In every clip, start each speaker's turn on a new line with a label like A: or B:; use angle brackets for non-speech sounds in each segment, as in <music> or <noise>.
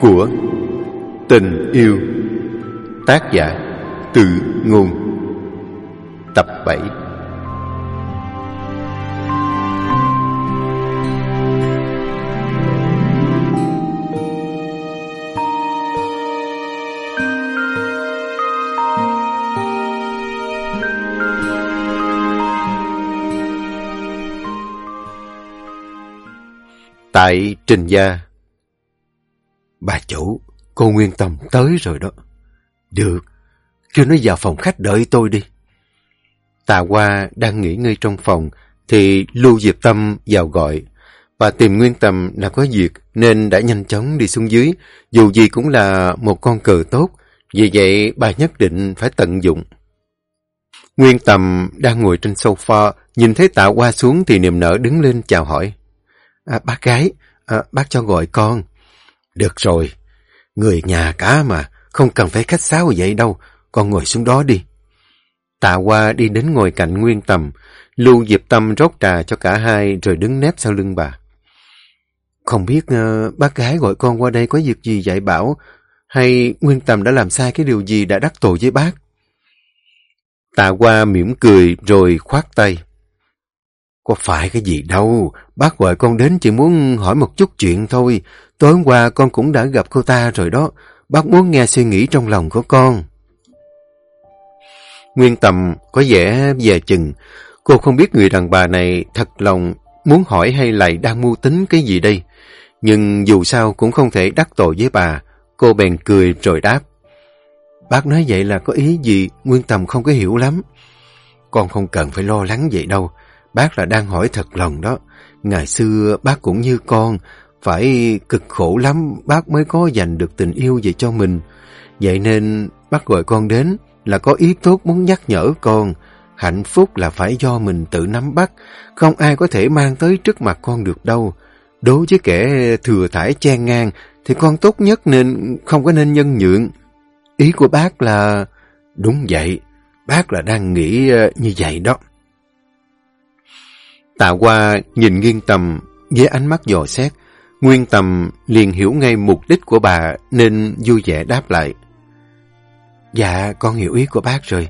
A: Của tình yêu Tác giả tự ngôn Tập 7 Tại Trình Gia cô Nguyên Tâm tới rồi đó. Được, kêu nó vào phòng khách đợi tôi đi. tạ Hoa đang nghỉ ngơi trong phòng, thì Lưu Diệp Tâm vào gọi. Bà tìm Nguyên Tâm đã có việc nên đã nhanh chóng đi xuống dưới, dù gì cũng là một con cờ tốt, vì vậy bà nhất định phải tận dụng. Nguyên Tâm đang ngồi trên sofa, nhìn thấy Tạ Hoa xuống thì niềm nở đứng lên chào hỏi. À, bác gái, à, bác cho gọi con. Được rồi, người nhà cả mà, không cần phải khách sáo vậy đâu, con ngồi xuống đó đi. Tạ Hoa đi đến ngồi cạnh Nguyên Tầm, Lưu Diệp Tâm rót trà cho cả hai rồi đứng nép sau lưng bà. Không biết uh, bác gái gọi con qua đây có việc gì dạy bảo, hay Nguyên Tầm đã làm sai cái điều gì đã đắc tội với bác? Tạ Hoa mỉm cười rồi khoát tay. Có phải cái gì đâu, bác gọi con đến chỉ muốn hỏi một chút chuyện thôi. Tối hôm qua con cũng đã gặp cô ta rồi đó, bác muốn nghe suy nghĩ trong lòng của con. Nguyên Tầm có vẻ về chừng, cô không biết người đàn bà này thật lòng muốn hỏi hay lại đang mưu tính cái gì đây. Nhưng dù sao cũng không thể đắc tội với bà, cô bèn cười rồi đáp. Bác nói vậy là có ý gì, Nguyên Tầm không có hiểu lắm. Con không cần phải lo lắng vậy đâu, bác là đang hỏi thật lòng đó. Ngày xưa bác cũng như con, phải cực khổ lắm bác mới có dành được tình yêu về cho mình. Vậy nên bác gọi con đến là có ý tốt muốn nhắc nhở con. Hạnh phúc là phải do mình tự nắm bắt, không ai có thể mang tới trước mặt con được đâu. Đối với kẻ thừa thải chen ngang thì con tốt nhất nên không có nên nhân nhượng. Ý của bác là... Đúng vậy, bác là đang nghĩ ờ, như vậy đó. Tạ Hoa nhìn nghiêng tầm với ánh mắt dò xét. Nguyên tầm liền hiểu ngay mục đích của bà nên vui vẻ đáp lại. Dạ, con hiểu ý của bác rồi.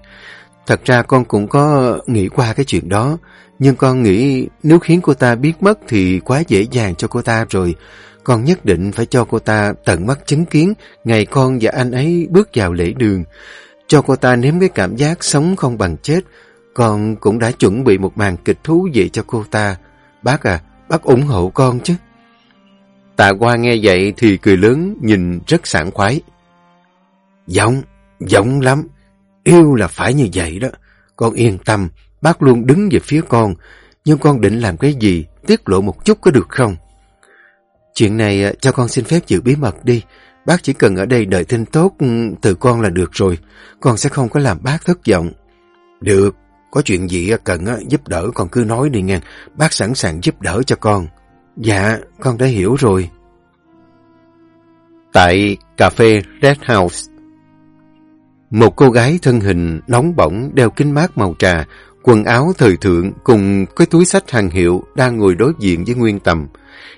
A: Thật ra con cũng có nghĩ qua cái chuyện đó, nhưng con nghĩ nếu khiến cô ta biết mất thì quá dễ dàng cho cô ta rồi. Con nhất định phải cho cô ta tận mắt chứng kiến ngày con và anh ấy bước vào lễ đường. Cho cô ta nếm cái cảm giác sống không bằng chết. Con cũng đã chuẩn bị một màn kịch thú vị cho cô ta. Bác à, bác ủng hộ con chứ. Tạ qua nghe vậy thì cười lớn nhìn rất sảng khoái. Giọng, giọng lắm. Yêu là phải như vậy đó. Con yên tâm, bác luôn đứng về phía con. Nhưng con định làm cái gì, tiết lộ một chút có được không? Chuyện này à, cho con xin phép giữ bí mật đi. Bác chỉ cần ở đây đợi tin tốt ừ, từ con là được rồi. Con sẽ không có làm bác thất vọng. Được, có chuyện gì cần à, giúp đỡ con cứ nói đi nghe. Bác sẵn sàng giúp đỡ cho con. Dạ, con đã hiểu rồi. Tại cà phê Red House Một cô gái thân hình nóng bỏng đeo kính mát màu trà, quần áo thời thượng cùng cái túi sách hàng hiệu đang ngồi đối diện với Nguyên Tầm.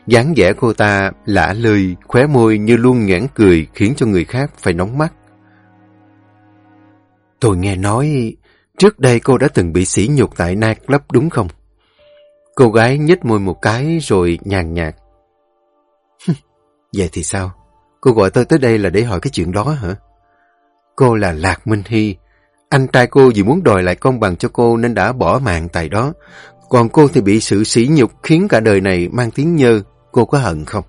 A: dáng vẻ cô ta lả lơi, khóe môi như luôn nhãn cười khiến cho người khác phải nóng mắt. Tôi nghe nói trước đây cô đã từng bị sỉ nhục tại nightclub đúng không? Cô gái nhếch môi một cái rồi nhàn nhạt. <laughs> Vậy thì sao? Cô gọi tôi tới đây là để hỏi cái chuyện đó hả? Cô là Lạc Minh Hy. Anh trai cô vì muốn đòi lại công bằng cho cô nên đã bỏ mạng tại đó. Còn cô thì bị sự sỉ nhục khiến cả đời này mang tiếng nhơ. Cô có hận không?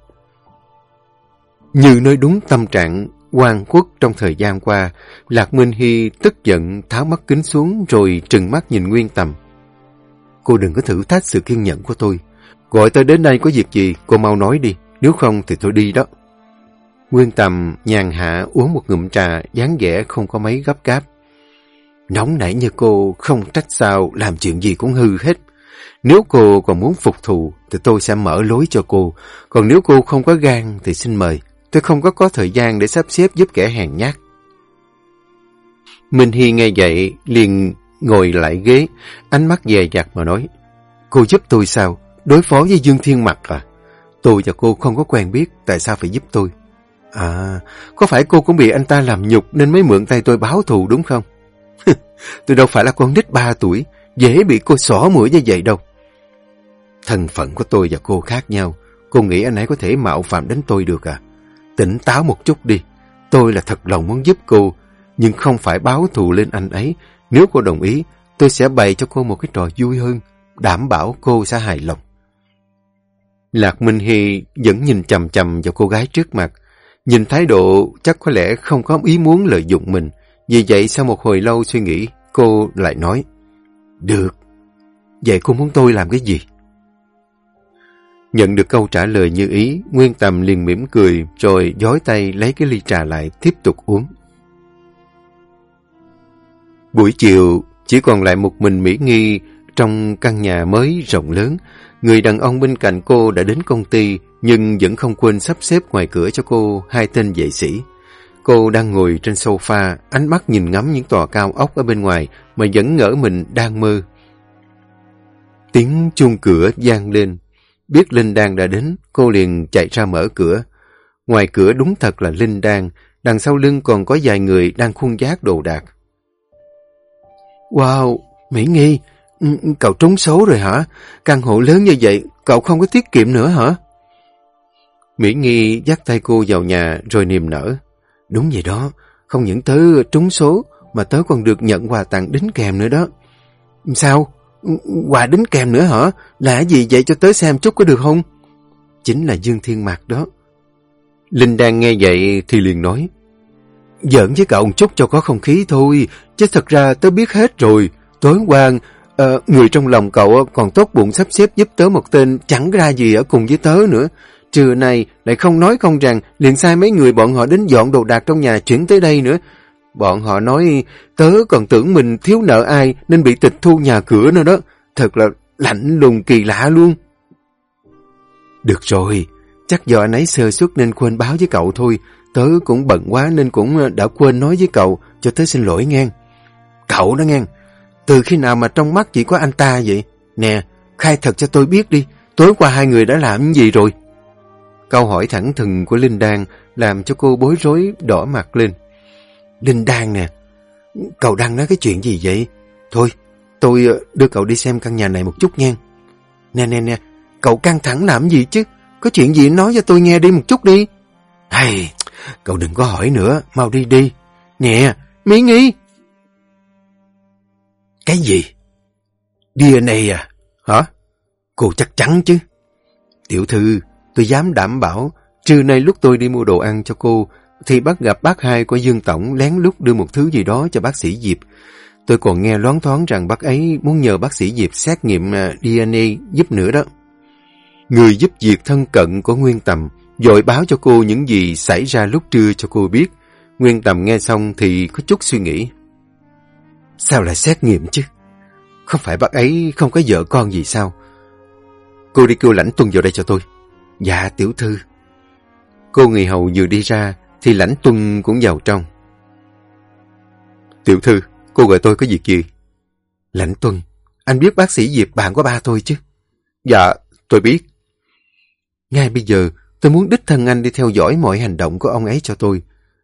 A: Như nói đúng tâm trạng Hoàng quốc trong thời gian qua, Lạc Minh Hy tức giận tháo mắt kính xuống rồi trừng mắt nhìn Nguyên Tầm. Cô đừng có thử thách sự kiên nhẫn của tôi. Gọi tôi đến đây có việc gì, cô mau nói đi. Nếu không thì tôi đi đó. Nguyên Tầm nhàn hạ uống một ngụm trà, dáng vẻ không có mấy gấp gáp. Nóng nảy như cô, không trách sao, làm chuyện gì cũng hư hết. Nếu cô còn muốn phục thù, thì tôi sẽ mở lối cho cô. Còn nếu cô không có gan, thì xin mời. Tôi không có có thời gian để sắp xếp giúp kẻ hèn nhát. Minh Hy nghe vậy, liền ngồi lại ghế, ánh mắt dè dặt mà nói. Cô giúp tôi sao? Đối phó với Dương Thiên Mặt à? Tôi và cô không có quen biết, tại sao phải giúp tôi? À, có phải cô cũng bị anh ta làm nhục nên mới mượn tay tôi báo thù đúng không? <laughs> tôi đâu phải là con nít ba tuổi, dễ bị cô xỏ mũi như vậy đâu. Thân phận của tôi và cô khác nhau, cô nghĩ anh ấy có thể mạo phạm đến tôi được à? Tỉnh táo một chút đi, tôi là thật lòng muốn giúp cô, nhưng không phải báo thù lên anh ấy. Nếu cô đồng ý, tôi sẽ bày cho cô một cái trò vui hơn, đảm bảo cô sẽ hài lòng. Lạc Minh Hy vẫn nhìn chầm chầm vào cô gái trước mặt. Nhìn thái độ chắc có lẽ không có ý muốn lợi dụng mình. Vì vậy sau một hồi lâu suy nghĩ, cô lại nói. Được, vậy cô muốn tôi làm cái gì? Nhận được câu trả lời như ý, Nguyên Tầm liền mỉm cười rồi giói tay lấy cái ly trà lại tiếp tục uống. Buổi chiều, chỉ còn lại một mình Mỹ Nghi trong căn nhà mới rộng lớn. Người đàn ông bên cạnh cô đã đến công ty nhưng vẫn không quên sắp xếp ngoài cửa cho cô hai tên vệ sĩ. Cô đang ngồi trên sofa, ánh mắt nhìn ngắm những tòa cao ốc ở bên ngoài mà vẫn ngỡ mình đang mơ. Tiếng chuông cửa gian lên. Biết Linh Đan đã đến, cô liền chạy ra mở cửa. Ngoài cửa đúng thật là Linh Đan, đằng sau lưng còn có vài người đang khuôn giác đồ đạc. Wow, Mỹ Nghi, ừ, ừ, cậu trúng số rồi hả? Căn hộ lớn như vậy, cậu không có tiết kiệm nữa hả? Mỹ Nghi dắt tay cô vào nhà rồi niềm nở. Đúng vậy đó, không những tớ trúng số mà tớ còn được nhận quà tặng đính kèm nữa đó. Sao? Ừ, quà đính kèm nữa hả? Là gì vậy cho tớ xem chút có được không? Chính là Dương Thiên Mạc đó. Linh đang nghe vậy thì liền nói. Giỡn với cậu một chút cho có không khí thôi, chứ thật ra tớ biết hết rồi. Tối qua, uh, người trong lòng cậu còn tốt bụng sắp xếp giúp tớ một tên chẳng ra gì ở cùng với tớ nữa. Trưa nay lại không nói không rằng, liền sai mấy người bọn họ đến dọn đồ đạc trong nhà chuyển tới đây nữa. Bọn họ nói tớ còn tưởng mình thiếu nợ ai nên bị tịch thu nhà cửa nữa đó. Thật là lạnh lùng kỳ lạ luôn. Được rồi, chắc do anh ấy sơ suất nên quên báo với cậu thôi. Tớ cũng bận quá nên cũng ờ, đã quên nói với cậu cho tớ xin lỗi nghe, Cậu đó nghe, từ khi nào mà trong mắt chỉ có anh ta vậy? Nè, khai thật cho tôi biết đi, tối qua hai người đã làm gì rồi? Câu hỏi thẳng thừng của Linh Đan làm cho cô bối rối đỏ mặt lên. Linh Đan nè, cậu đang nói cái chuyện gì vậy? Thôi, tôi ờ, đưa cậu đi xem căn nhà này một chút nha. Nè nè nè, cậu căng thẳng làm gì chứ? Có chuyện gì nói cho tôi nghe đi một chút đi. Hay, cậu đừng có hỏi nữa, mau đi đi. Nè, Mỹ Nghi. Cái gì? DNA à? Hả? Cô chắc chắn chứ. Tiểu thư, tôi dám đảm bảo, trưa nay lúc tôi đi mua đồ ăn cho cô, thì bắt gặp bác hai của Dương Tổng lén lút đưa một thứ gì đó cho bác sĩ Diệp. Tôi còn nghe loáng thoáng rằng bác ấy muốn nhờ bác sĩ Diệp xét nghiệm à, DNA giúp nữa đó. Người giúp việc thân cận của Nguyên Tầm dội báo cho cô những gì xảy ra lúc trưa cho cô biết. Nguyên Tầm nghe xong thì có chút suy nghĩ. Sao lại xét nghiệm chứ? Không phải bác ấy không có vợ con gì sao? Cô đi kêu lãnh tuân vào đây cho tôi. Dạ, tiểu thư. Cô người hầu vừa đi ra, thì lãnh tuân cũng vào trong. Tiểu thư, cô gọi tôi có việc gì? Lãnh tuân, anh biết bác sĩ Diệp bạn của ba tôi chứ? Dạ, tôi biết. Ngay bây giờ, tôi muốn đích thân anh đi theo dõi mọi hành động của ông ấy cho tôi.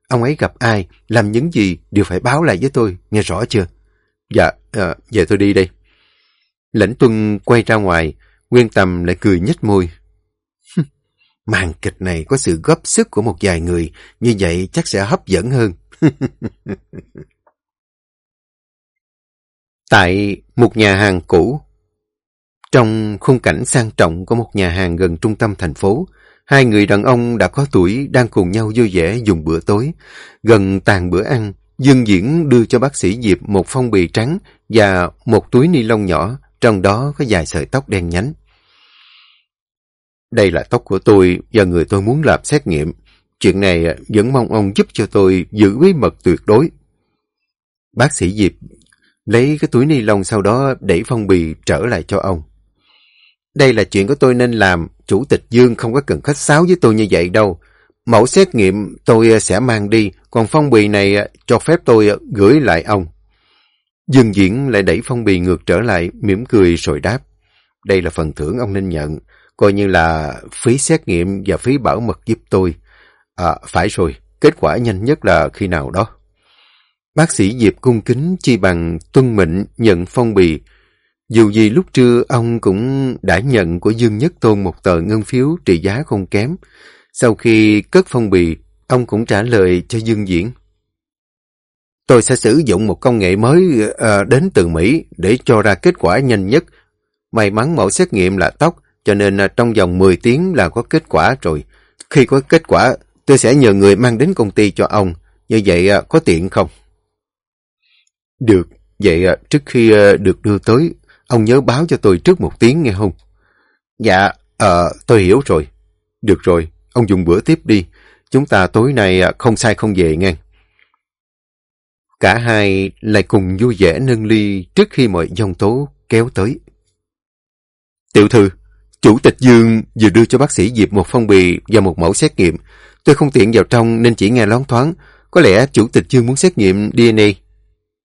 A: Ông ấy gặp ai, làm những gì đều phải báo lại với tôi, nghe rõ chưa? Dạ, à, giờ tôi đi đây. Lãnh tuân quay ra ngoài, Nguyên Tâm lại cười nhếch môi. Màn kịch này có sự góp sức của một vài người, như vậy chắc sẽ hấp dẫn hơn. <laughs> Tại một nhà hàng cũ, trong khung cảnh sang trọng của một nhà hàng gần trung tâm thành phố, hai người đàn ông đã có tuổi đang cùng nhau vui vẻ dùng bữa tối. Gần tàn bữa ăn, Dương Diễn đưa cho bác sĩ Diệp một phong bì trắng và một túi ni lông nhỏ, trong đó có vài sợi tóc đen nhánh. Đây là tóc của tôi và người tôi muốn làm xét nghiệm. Chuyện này vẫn mong ông giúp cho tôi giữ bí mật tuyệt đối. Bác sĩ Diệp lấy cái túi ni lông sau đó đẩy phong bì trở lại cho ông. Đây là chuyện của tôi nên làm, Chủ tịch Dương không có cần khách sáo với tôi như vậy đâu. Mẫu xét nghiệm tôi ờ, sẽ mang đi, còn phong bì này ờ, cho phép tôi ờ, gửi lại ông. Dương Diễn lại đẩy phong bì ngược trở lại, mỉm cười rồi đáp. Đây là phần thưởng ông nên nhận. coi như là phí xét nghiệm và phí bảo mật giúp tôi. À, phải rồi, kết quả nhanh nhất là khi nào đó. Bác sĩ Diệp cung kính chi bằng tuân mệnh nhận phong bì. Dù gì lúc trưa ông cũng đã nhận của Dương Nhất Tôn một tờ ngân phiếu trị giá không kém. Sau khi cất phong bì, ông cũng trả lời cho Dương Diễn. Tôi sẽ sử dụng một công nghệ mới à, đến từ Mỹ để cho ra kết quả nhanh nhất. May mắn mẫu xét nghiệm là tóc, cho nên à, trong vòng 10 tiếng là có kết quả rồi. Khi có kết quả, tôi sẽ nhờ người mang đến công ty cho ông. Như vậy à, có tiện không? Được, vậy trước khi được đưa tới, ông nhớ báo cho tôi trước một tiếng nghe không? Dạ, à, tôi hiểu rồi. Được rồi, ông dùng bữa tiếp đi. Chúng ta tối nay à, không sai không về nghe. Cả hai lại cùng vui vẻ nâng ly trước khi mọi dòng tố kéo tới. Tiểu thư, chủ tịch Dương vừa đưa cho bác sĩ Diệp một phong bì và một mẫu xét nghiệm. Tôi không tiện vào trong nên chỉ nghe loáng thoáng. Có lẽ chủ tịch Dương muốn xét nghiệm DNA.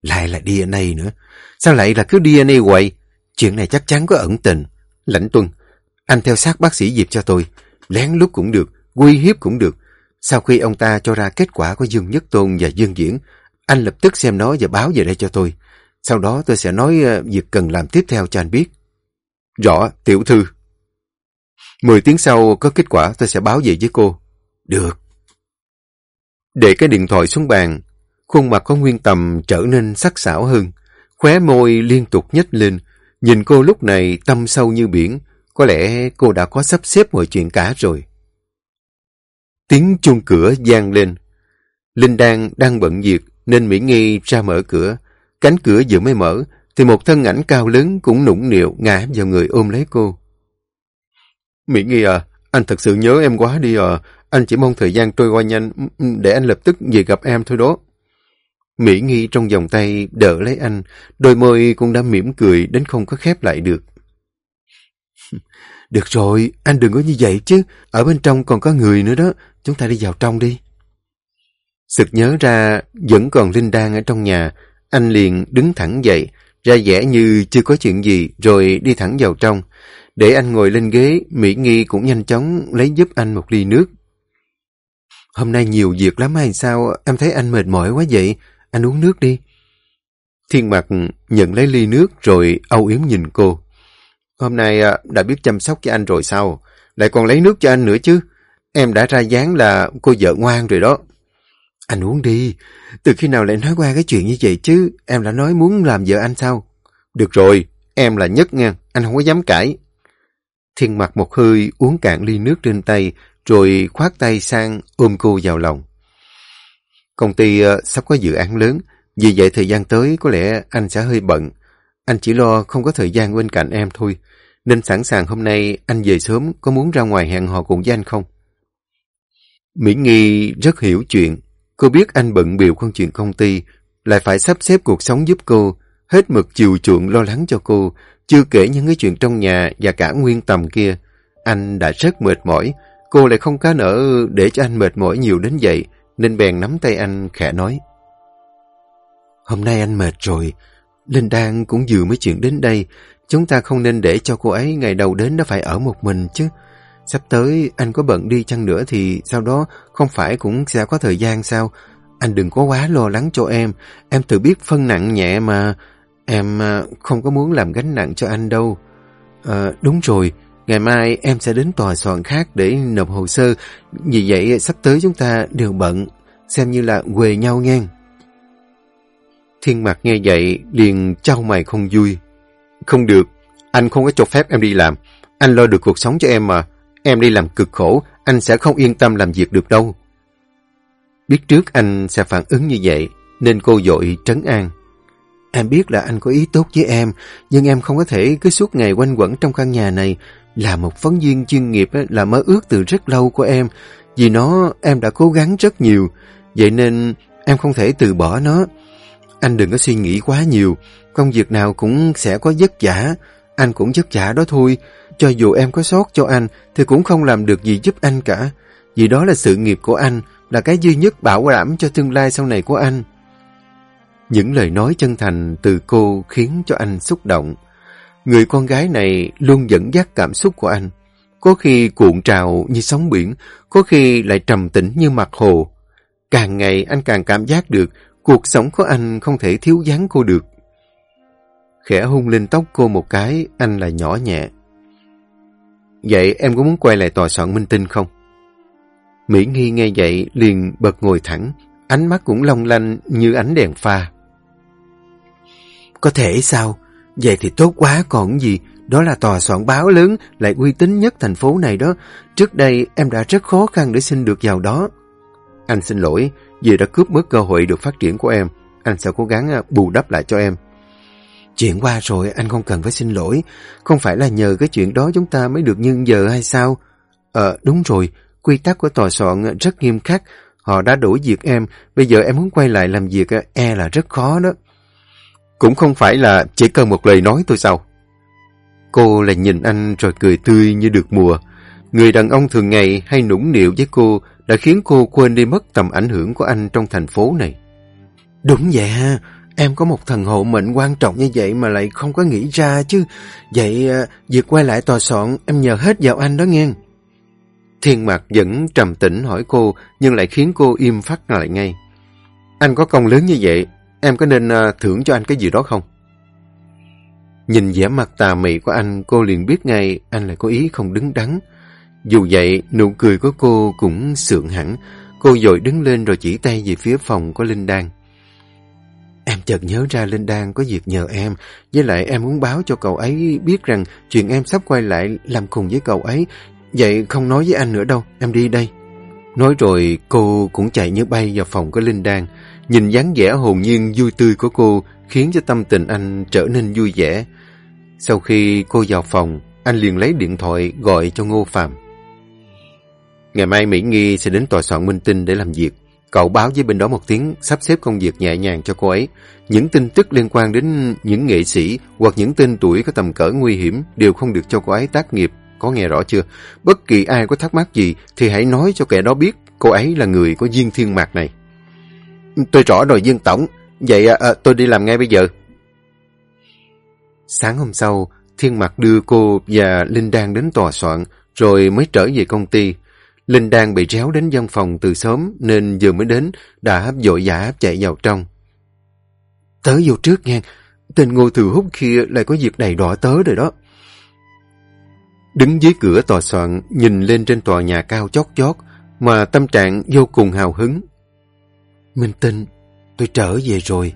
A: Lại là DNA nữa. Sao lại là cứ DNA quậy? Chuyện này chắc chắn có ẩn tình. Lãnh tuân, anh theo sát bác sĩ Diệp cho tôi. Lén lút cũng được, quy hiếp cũng được. Sau khi ông ta cho ra kết quả của Dương Nhất Tôn và Dương Diễn, anh lập tức xem nó và báo về đây cho tôi. Sau đó tôi sẽ nói ờ, việc cần làm tiếp theo cho anh biết. Rõ, tiểu thư. Mười tiếng sau có kết quả tôi sẽ báo về với cô. Được. Để cái điện thoại xuống bàn, khuôn mặt có nguyên tầm trở nên sắc sảo hơn. Khóe môi liên tục nhếch lên. Nhìn cô lúc này tâm sâu như biển. Có lẽ cô đã có sắp xếp mọi chuyện cả rồi. Tiếng chuông cửa gian lên. Linh Đan đang bận việc nên Mỹ Nghi ra mở cửa. Cánh cửa vừa mới mở thì một thân ảnh cao lớn cũng nũng nịu ngã vào người ôm lấy cô. Mỹ Nghi à, anh thật sự nhớ em quá đi à. Anh chỉ mong thời gian trôi qua nhanh để anh lập tức về gặp em thôi đó. Mỹ Nghi trong vòng tay đỡ lấy anh, đôi môi cũng đã mỉm cười đến không có khép lại được. <laughs> Được rồi, anh đừng có như vậy chứ. Ở bên trong còn có người nữa đó. Chúng ta đi vào trong đi. Sực nhớ ra vẫn còn Linh Đan ở trong nhà. Anh liền đứng thẳng dậy, ra vẻ như chưa có chuyện gì rồi đi thẳng vào trong. Để anh ngồi lên ghế, Mỹ Nghi cũng nhanh chóng lấy giúp anh một ly nước. Hôm nay nhiều việc lắm hay sao? Em thấy anh mệt mỏi quá vậy. Anh uống nước đi. Thiên Mặt nhận lấy ly nước rồi âu yếm nhìn cô. Hôm nay à, đã biết chăm sóc cho anh rồi sao? Lại còn lấy nước cho anh nữa chứ. Em đã ra dáng là cô vợ ngoan rồi đó. Anh uống đi. Từ khi nào lại nói qua cái chuyện như vậy chứ? Em đã nói muốn làm vợ anh sao? Được rồi, em là nhất nha. Anh không có dám cãi. Thiên mặt một hơi uống cạn ly nước trên tay rồi khoát tay sang ôm cô vào lòng. Công ty ờ, sắp có dự án lớn, vì vậy thời gian tới có lẽ anh sẽ hơi bận. Anh chỉ lo không có thời gian bên cạnh em thôi. Nên sẵn sàng hôm nay anh về sớm có muốn ra ngoài hẹn hò cùng với anh không? Mỹ Nghi rất hiểu chuyện. Cô biết anh bận biểu con chuyện công ty, lại phải sắp xếp cuộc sống giúp cô, hết mực chiều chuộng lo lắng cho cô, chưa kể những cái chuyện trong nhà và cả nguyên tầm kia. Anh đã rất mệt mỏi, cô lại không cá nở để cho anh mệt mỏi nhiều đến vậy, nên bèn nắm tay anh khẽ nói. Hôm nay anh mệt rồi, Linh Đan cũng vừa mới chuyện đến đây, chúng ta không nên để cho cô ấy ngày đầu đến đã phải ở một mình chứ. Sắp tới anh có bận đi chăng nữa thì sau đó không phải cũng sẽ có thời gian sao? Anh đừng có quá lo lắng cho em, em tự biết phân nặng nhẹ mà. Em à, không có muốn làm gánh nặng cho anh đâu. À, đúng rồi, ngày mai em sẽ đến tòa soạn khác để nộp hồ sơ. Vì vậy sắp tới chúng ta đều bận, xem như là quề nhau nghe. Thiên mặt nghe vậy liền trao mày không vui. Không được, anh không có cho phép em đi làm. Anh lo được cuộc sống cho em mà. Em đi làm cực khổ, anh sẽ không yên tâm làm việc được đâu. Biết trước anh sẽ phản ứng như vậy, nên cô dội trấn an. Em biết là anh có ý tốt với em, nhưng em không có thể cứ suốt ngày quanh quẩn trong căn nhà này. Là một phóng viên chuyên nghiệp là mơ ước từ rất lâu của em. Vì nó em đã cố gắng rất nhiều, vậy nên em không thể từ bỏ nó. Anh đừng có suy nghĩ quá nhiều, công việc nào cũng sẽ có vất vả, anh cũng vất vả đó thôi. Cho dù em có sót cho anh thì cũng không làm được gì giúp anh cả. Vì đó là sự nghiệp của anh, là cái duy nhất bảo đảm cho tương lai sau này của anh. Những lời nói chân thành từ cô khiến cho anh xúc động. Người con gái này luôn dẫn dắt cảm xúc của anh. có khi cuộn trào như sóng biển, có khi lại trầm tĩnh như mặt hồ. Càng ngày anh càng cảm giác được cuộc sống của anh không thể thiếu vắng cô được. Khẽ hung lên tóc cô một cái, anh lại nhỏ nhẹ. Vậy em có muốn quay lại tòa soạn minh tinh không? Mỹ Nghi nghe vậy liền bật ngồi thẳng, ánh mắt cũng long lanh như ánh đèn pha. Có thể sao? Vậy thì tốt quá còn gì, đó là tòa soạn báo lớn, lại uy tín nhất thành phố này đó. Trước đây em đã rất khó khăn để xin được vào đó. Anh xin lỗi, vì đã cướp mất cơ hội được phát triển của em. Anh sẽ cố gắng à, bù đắp lại cho em. Chuyện qua rồi, anh không cần phải xin lỗi. Không phải là nhờ cái chuyện đó chúng ta mới được nhân giờ hay sao? Ờ, đúng rồi, quy tắc của tòa soạn rất nghiêm khắc. Họ đã đuổi việc em, bây giờ em muốn quay lại làm việc à, e là rất khó đó. Cũng không phải là chỉ cần một lời nói thôi sao? Cô lại nhìn anh rồi cười tươi như được mùa. Người đàn ông thường ngày hay nũng nịu với cô đã khiến cô quên đi mất tầm ảnh hưởng của anh trong thành phố này. Đúng vậy ha, em có một thần hộ mệnh quan trọng như vậy mà lại không có nghĩ ra chứ. Vậy à, việc quay lại tòa soạn em nhờ hết vào anh đó nghe. Thiên mặt vẫn trầm tĩnh hỏi cô nhưng lại khiến cô im phát lại ngay. Anh có công lớn như vậy, em có nên ờ, thưởng cho anh cái gì đó không? Nhìn vẻ mặt tà mị của anh, cô liền biết ngay anh lại có ý không đứng đắn. Dù vậy, nụ cười của cô cũng sượng hẳn. Cô dội đứng lên rồi chỉ tay về phía phòng của Linh Đan. Em chợt nhớ ra Linh Đan có việc nhờ em, với lại em muốn báo cho cậu ấy biết rằng chuyện em sắp quay lại làm cùng với cậu ấy. Vậy không nói với anh nữa đâu, em đi đây. Nói rồi cô cũng chạy như bay vào phòng của Linh Đan. Nhìn dáng vẻ hồn nhiên vui tươi của cô khiến cho tâm tình anh trở nên vui vẻ. Sau khi cô vào phòng, anh liền lấy điện thoại gọi cho Ngô Phạm. Ngày mai Mỹ Nghi sẽ đến tòa soạn Minh Tinh để làm việc. Cậu báo với bên đó một tiếng sắp xếp công việc nhẹ nhàng cho cô ấy. Những tin tức liên quan đến những nghệ sĩ hoặc những tên tuổi có tầm cỡ nguy hiểm đều không được cho cô ấy tác nghiệp. Có nghe rõ chưa? Bất kỳ ai có thắc mắc gì thì hãy nói cho kẻ đó biết cô ấy là người có duyên thiên mạc này. Tôi rõ rồi Dương Tổng. Vậy à, à, tôi đi làm ngay bây giờ. Sáng hôm sau, Thiên Mặc đưa cô và Linh Đan đến tòa soạn, rồi mới trở về công ty. Linh Đan bị réo đến văn phòng từ sớm nên vừa mới đến, đã vội vã chạy vào trong. Tới vô trước nha, tên ngô thừa hút kia lại có việc đầy đỏ tớ rồi đó. Đứng dưới cửa tòa soạn, nhìn lên trên tòa nhà cao chót chót, mà tâm trạng vô cùng hào hứng. Minh Tinh, tôi trở về rồi.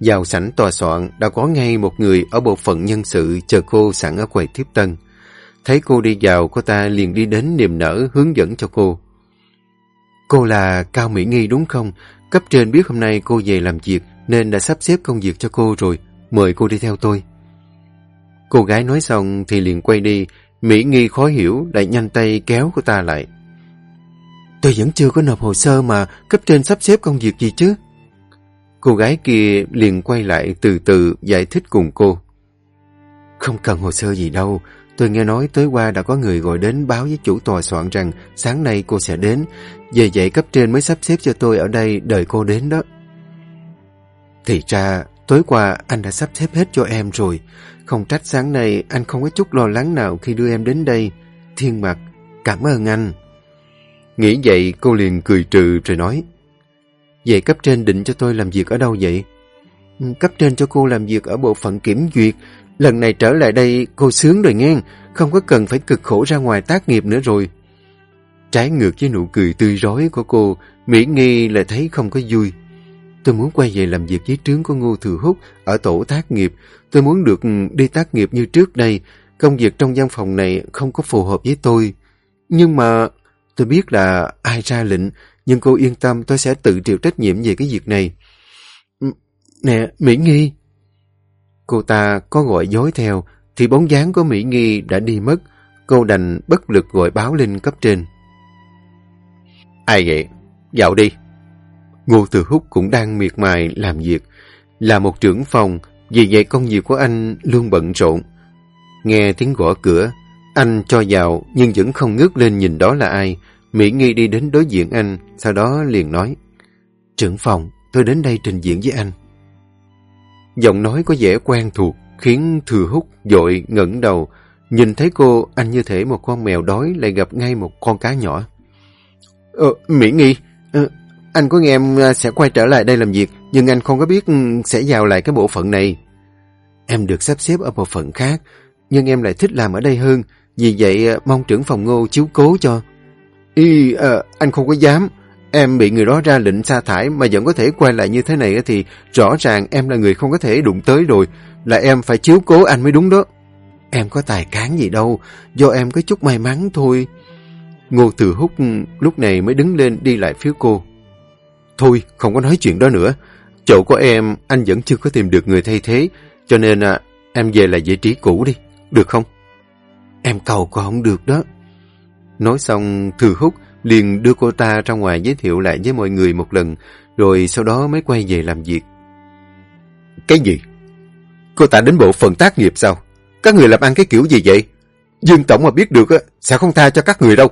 A: Vào sảnh tòa soạn đã có ngay một người ở bộ phận nhân sự chờ cô sẵn ở quầy tiếp tân. Thấy cô đi vào, cô ta liền đi đến niềm nở hướng dẫn cho cô. Cô là Cao Mỹ Nghi đúng không? Cấp trên biết hôm nay cô về làm việc nên đã sắp xếp công việc cho cô rồi. Mời cô đi theo tôi. Cô gái nói xong thì liền quay đi. Mỹ Nghi khó hiểu lại nhanh tay kéo cô ta lại. Tôi vẫn chưa có nộp hồ sơ mà cấp trên sắp xếp công việc gì chứ? Cô gái kia liền quay lại từ từ giải thích cùng cô. Không cần hồ sơ gì đâu. Tôi nghe nói tới qua đã có người gọi đến báo với chủ tòa soạn rằng sáng nay cô sẽ đến. Về vậy cấp trên mới sắp xếp cho tôi ở đây đợi cô đến đó. Thì ra, tối qua anh đã sắp xếp hết cho em rồi. Không trách sáng nay anh không có chút lo lắng nào khi đưa em đến đây. Thiên mặt, cảm ơn anh. Nghĩ vậy cô liền cười trừ rồi nói Vậy cấp trên định cho tôi làm việc ở đâu vậy? Cấp trên cho cô làm việc ở bộ phận kiểm duyệt. Lần này trở lại đây cô sướng rồi nghe, không có cần phải cực khổ ra ngoài tác nghiệp nữa rồi. Trái ngược với nụ cười tươi rói của cô, Mỹ Nghi lại thấy không có vui. Tôi muốn quay về làm việc với trướng của Ngô Thừa Húc ở tổ tác nghiệp. Tôi muốn được ừ, đi tác nghiệp như trước đây. Công việc trong văn phòng này không có phù hợp với tôi. Nhưng mà tôi biết là ai ra lệnh, nhưng cô yên tâm tôi sẽ tự chịu trách nhiệm về cái việc này. Nè, Mỹ Nghi. Cô ta có gọi dối theo, thì bóng dáng của Mỹ Nghi đã đi mất. Cô đành bất lực gọi báo lên cấp trên. Ai vậy? Dạo đi. Ngô Từ Húc cũng đang miệt mài làm việc. Là một trưởng phòng, vì vậy công việc của anh luôn bận rộn. Nghe tiếng gõ cửa, anh cho vào nhưng vẫn không ngước lên nhìn đó là ai. Mỹ Nghi đi đến đối diện anh, sau đó liền nói Trưởng phòng, tôi đến đây trình diễn với anh. Giọng nói có vẻ quen thuộc, khiến Thừa Hút dội ngẩng đầu, Nhìn thấy cô, anh như thể một con mèo đói lại gặp ngay một con cá nhỏ. Ờ, Mỹ Nghi, ờ, anh có nghe em à, sẽ quay trở lại đây làm việc, nhưng anh không có biết ừ, sẽ vào lại cái bộ phận này. Em được sắp xếp ở bộ phận khác, nhưng em lại thích làm ở đây hơn, vì vậy à, mong trưởng phòng ngô chiếu cố cho. Y, à, anh không có dám. Em bị người đó ra lệnh sa thải mà vẫn có thể quay lại như thế này thì rõ ràng em là người không có thể đụng tới rồi. Là em phải chiếu cố anh mới đúng đó. Em có tài cán gì đâu, do em có chút may mắn thôi. Ngô Từ Húc lúc này mới đứng lên đi lại phía cô. Thôi, không có nói chuyện đó nữa. Chỗ của em, anh vẫn chưa có tìm được người thay thế, cho nên à, em về lại vị trí cũ đi, được không? Em cầu có không được đó. Nói xong, Thừa Húc liền đưa cô ta ra ngoài giới thiệu lại với mọi người một lần, rồi sau đó mới quay về làm việc. Cái gì? Cô ta đến bộ phận tác nghiệp sao? Các người làm ăn cái kiểu gì vậy? Dương Tổng mà biết được sẽ không tha cho các người đâu.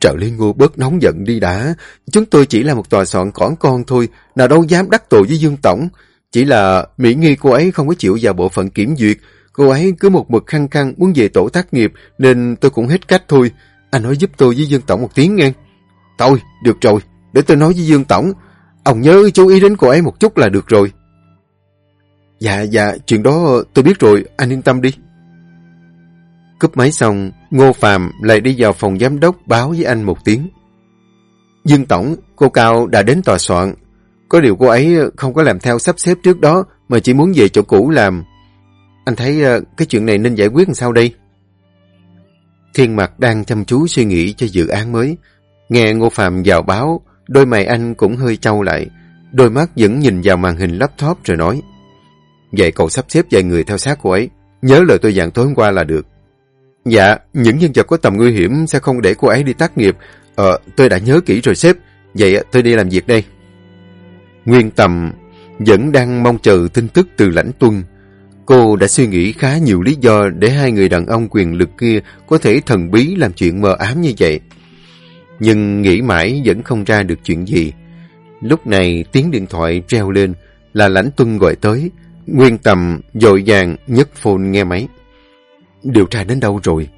A: Trợ lý ngô bớt nóng giận đi đã. Chúng tôi chỉ là một tòa soạn cỏn con thôi, nào đâu dám đắc tội với Dương Tổng. Chỉ là Mỹ Nghi cô ấy không có chịu vào bộ phận kiểm duyệt. Cô ấy cứ một mực khăng khăng muốn về tổ tác nghiệp nên tôi cũng hết cách thôi. Anh nói giúp tôi với Dương Tổng một tiếng nghe. Tôi, được rồi, để tôi nói với Dương Tổng. Ông nhớ chú ý đến cô ấy một chút là được rồi. Dạ, dạ, chuyện đó tôi biết rồi, anh yên tâm đi. Cúp máy xong, Ngô Phạm lại đi vào phòng giám đốc báo với anh một tiếng. Dương Tổng, cô Cao đã đến tòa soạn. Có điều cô ấy không có làm theo sắp xếp trước đó mà chỉ muốn về chỗ cũ làm. Anh thấy ờ, cái chuyện này nên giải quyết làm sao đây? Thiên Mặt đang chăm chú suy nghĩ cho dự án mới. Nghe Ngô Phạm vào báo, đôi mày anh cũng hơi trâu lại. Đôi mắt vẫn nhìn vào màn hình laptop rồi nói. Vậy cậu sắp xếp vài người theo sát cô ấy. Nhớ lời tôi dặn tối hôm qua là được. Dạ, những nhân vật có tầm nguy hiểm sẽ không để cô ấy đi tác nghiệp. Ờ, tôi đã nhớ kỹ rồi sếp. Vậy ờ, tôi đi làm việc đây. Nguyên Tầm vẫn đang mong chờ tin tức từ lãnh tuân. Cô đã suy nghĩ khá nhiều lý do để hai người đàn ông quyền lực kia có thể thần bí làm chuyện mờ ám như vậy. Nhưng nghĩ mãi vẫn không ra được chuyện gì. Lúc này tiếng điện thoại treo lên là lãnh tuân gọi tới. Nguyên Tầm dội vàng nhấc phone nghe máy. Điều tra đến đâu rồi?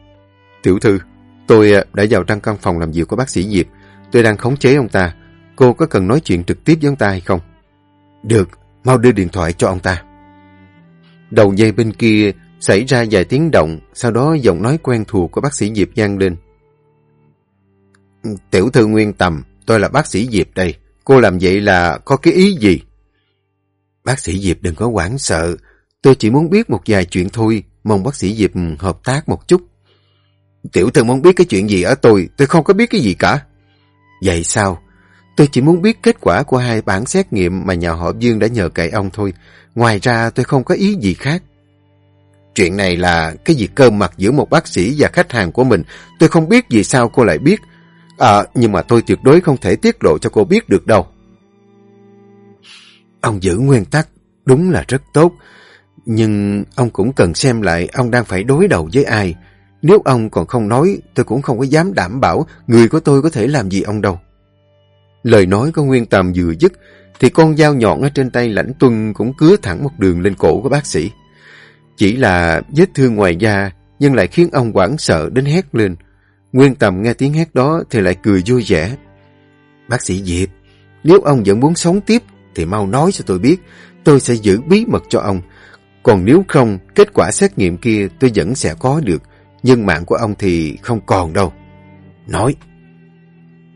A: Tiểu thư, tôi à, đã vào trong căn phòng làm việc của bác sĩ Diệp. Tôi đang khống chế ông ta. Cô có cần nói chuyện trực tiếp với ông ta hay không? Được, mau đưa điện thoại cho ông ta. Đầu dây bên kia xảy ra vài tiếng động, sau đó giọng nói quen thuộc của bác sĩ Diệp gian lên. Tiểu thư Nguyên Tầm, tôi là bác sĩ Diệp đây. Cô làm vậy là có cái ý gì? Bác sĩ Diệp đừng có quảng sợ. Tôi chỉ muốn biết một vài chuyện thôi. Mong bác sĩ Diệp hợp tác một chút. Tiểu thư muốn biết cái chuyện gì ở tôi, tôi không có biết cái gì cả. Vậy sao? Tôi chỉ muốn biết kết quả của hai bản xét nghiệm mà nhà họ Dương đã nhờ cậy ông thôi. Ngoài ra tôi không có ý gì khác. Chuyện này là cái gì cơ mặt giữa một bác sĩ và khách hàng của mình. Tôi không biết vì sao cô lại biết. À, nhưng mà tôi tuyệt đối không thể tiết lộ cho cô biết được đâu. Ông giữ nguyên tắc, đúng là rất tốt. Nhưng ông cũng cần xem lại ông đang phải đối đầu với ai. Nếu ông còn không nói, tôi cũng không có dám đảm bảo người của tôi có thể làm gì ông đâu. Lời nói của Nguyên Tầm vừa dứt, thì con dao nhọn ở trên tay lãnh tuân cũng cứa thẳng một đường lên cổ của bác sĩ. Chỉ là vết thương ngoài da, nhưng lại khiến ông quảng sợ đến hét lên. Nguyên Tầm nghe tiếng hét đó thì lại cười vui vẻ. Bác sĩ Diệp, nếu ông vẫn muốn sống tiếp thì mau nói cho tôi biết, tôi sẽ giữ bí mật cho ông. Còn nếu không, kết quả xét nghiệm kia tôi vẫn sẽ có được, nhưng mạng của ông thì không còn đâu. Nói.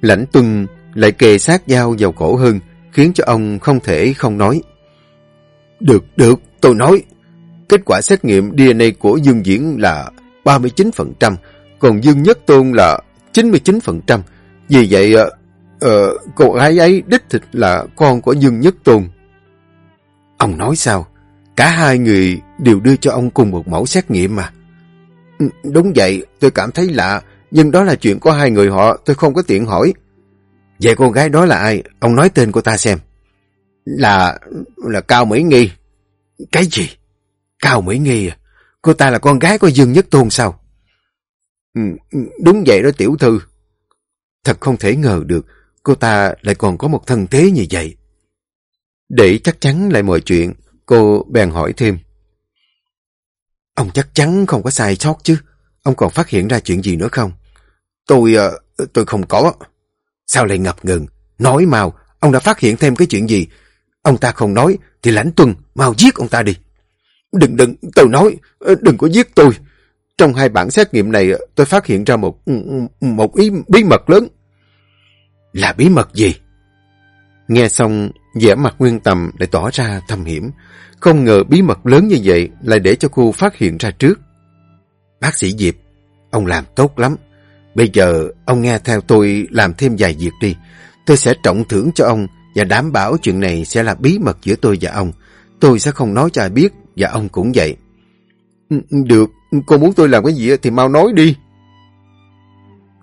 A: Lãnh tuân lại kề sát dao vào cổ hơn, khiến cho ông không thể không nói. Được, được, tôi nói. Kết quả xét nghiệm DNA của Dương Diễn là 39%, còn Dương Nhất Tôn là 99%. Vì vậy, uh, uh, cô gái ấy đích thịt là con của Dương Nhất Tôn. Ông nói sao? Cả hai người đều đưa cho ông cùng một mẫu xét nghiệm mà. Ừ, đúng vậy, tôi cảm thấy lạ, nhưng đó là chuyện của hai người họ, tôi không có tiện hỏi. Vậy cô gái đó là ai? Ông nói tên của ta xem. Là... là Cao Mỹ Nghi. Cái gì? Cao Mỹ Nghi à? Cô ta là con gái của Dương Nhất Tôn sao? Ừ, đúng vậy đó tiểu thư. Thật không thể ngờ được, cô ta lại còn có một thân thế như vậy. Để chắc chắn lại mọi chuyện, cô bèn hỏi thêm. Ông chắc chắn không có sai sót chứ. Ông còn phát hiện ra chuyện gì nữa không? Tôi, uh, tôi không có. Sao lại ngập ngừng? Nói mau, ông đã phát hiện thêm cái chuyện gì? Ông ta không nói, thì lãnh tuần, mau giết ông ta đi. Đừng, đừng, tôi nói, ờ, đừng có giết tôi. Trong hai bản xét nghiệm này, tôi phát hiện ra một, ừ, ừ, một ý bí mật lớn. Là bí mật gì? Nghe xong, vẻ mặt nguyên tầm lại tỏ ra thâm hiểm. Không ngờ bí mật lớn như vậy lại để cho cô phát hiện ra trước. Bác sĩ Diệp, ông làm tốt lắm. Bây giờ ông nghe theo tôi làm thêm vài việc đi. Tôi sẽ trọng thưởng cho ông và đảm bảo chuyện này sẽ là bí mật giữa tôi và ông. Tôi sẽ không nói cho ai biết và ông cũng vậy. Ừ, ừ, được, cô muốn tôi làm cái gì thì mau nói đi.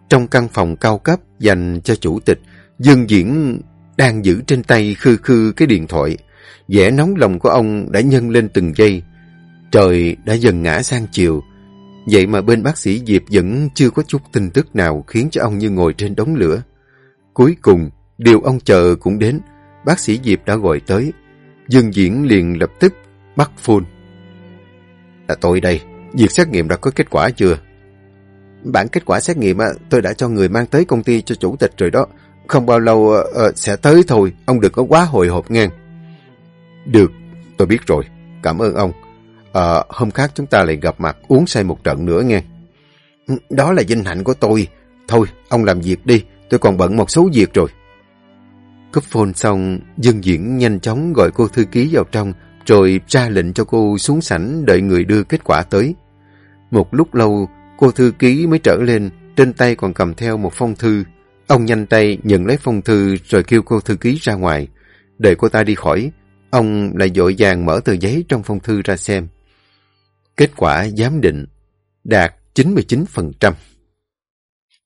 A: Trong căn phòng cao cấp dành cho chủ tịch, Dương Diễn đang giữ trên tay khư khư cái điện thoại. vẻ nóng lòng của ông đã nhân lên từng giây. Trời đã dần ngã sang chiều. Vậy mà bên bác sĩ Diệp vẫn chưa có chút tin tức nào khiến cho ông như ngồi trên đống lửa. Cuối cùng, điều ông chờ cũng đến. Bác sĩ Diệp đã gọi tới. Dương Diễn liền lập tức bắt phone. Là tôi đây. Việc xét nghiệm đã có kết quả chưa? Bản kết quả xét nghiệm tôi đã cho người mang tới công ty cho chủ tịch rồi đó. Không bao lâu uh, sẽ tới thôi, ông đừng có quá hồi hộp ngang. Được, tôi biết rồi. Cảm ơn ông. À, hôm khác chúng ta lại gặp mặt uống say một trận nữa nghe. Ừ, đó là vinh hạnh của tôi. Thôi, ông làm việc đi, tôi còn bận một số việc rồi. Cúp phone xong, Dương Diễn nhanh chóng gọi cô thư ký vào trong, rồi ra lệnh cho cô xuống sảnh đợi người đưa kết quả tới. Một lúc lâu, cô thư ký mới trở lên, trên tay còn cầm theo một phong thư. Ông nhanh tay nhận lấy phong thư rồi kêu cô thư ký ra ngoài. Đợi cô ta đi khỏi, ông lại dội vàng mở tờ giấy trong phong thư ra xem. Kết quả giám định đạt 99%.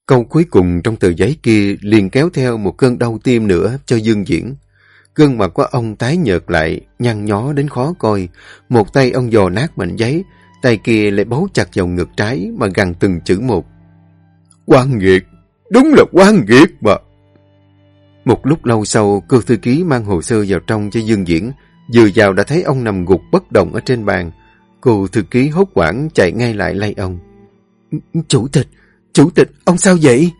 A: Câu cuối cùng trong tờ giấy kia liền kéo theo một cơn đau tim nữa cho Dương Diễn. Gương mặt của ông tái nhợt lại, nhăn nhó đến khó coi. Một tay ông dò nát mảnh giấy, tay kia lại bấu chặt vào ngực trái mà gằn từng chữ một. Quan nghiệt! Đúng là quan nghiệt mà! Một lúc lâu sau, cô thư ký mang hồ sơ vào trong cho Dương Diễn. Vừa vào đã thấy ông nằm gục bất động ở trên bàn. Cô thư ký hốt quảng chạy ngay lại lay ông. Chủ tịch! Chủ tịch! Ông sao vậy?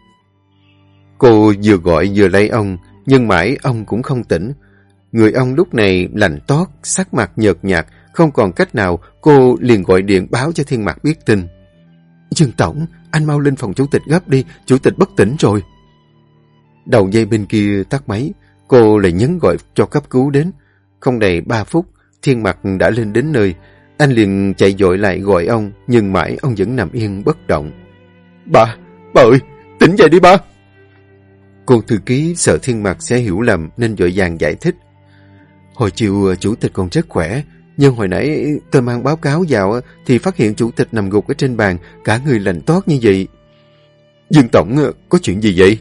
A: Cô vừa gọi vừa lay ông, nhưng mãi ông cũng không tỉnh. Người ông lúc này lạnh toát, sắc mặt nhợt nhạt, không còn cách nào, cô liền gọi điện báo cho thiên mặt biết tin. Dương Tổng, anh mau lên phòng chủ tịch gấp đi, chủ tịch bất tỉnh rồi. Đầu dây bên kia tắt máy, cô lại nhấn gọi cho cấp cứu đến. Không đầy ba phút, thiên mặt đã lên đến nơi. Anh liền chạy dội lại gọi ông, nhưng mãi ông vẫn nằm yên bất động. Bà, bà ơi, tỉnh dậy đi ba. Cô thư ký sợ thiên mặt sẽ hiểu lầm nên dội vàng giải thích. Hồi chiều ờ, chủ tịch còn rất khỏe, nhưng hồi nãy tôi mang báo cáo vào ờ, thì phát hiện chủ tịch nằm gục ở trên bàn, cả người lạnh toát như vậy. Dương Tổng, ờ, có chuyện gì vậy?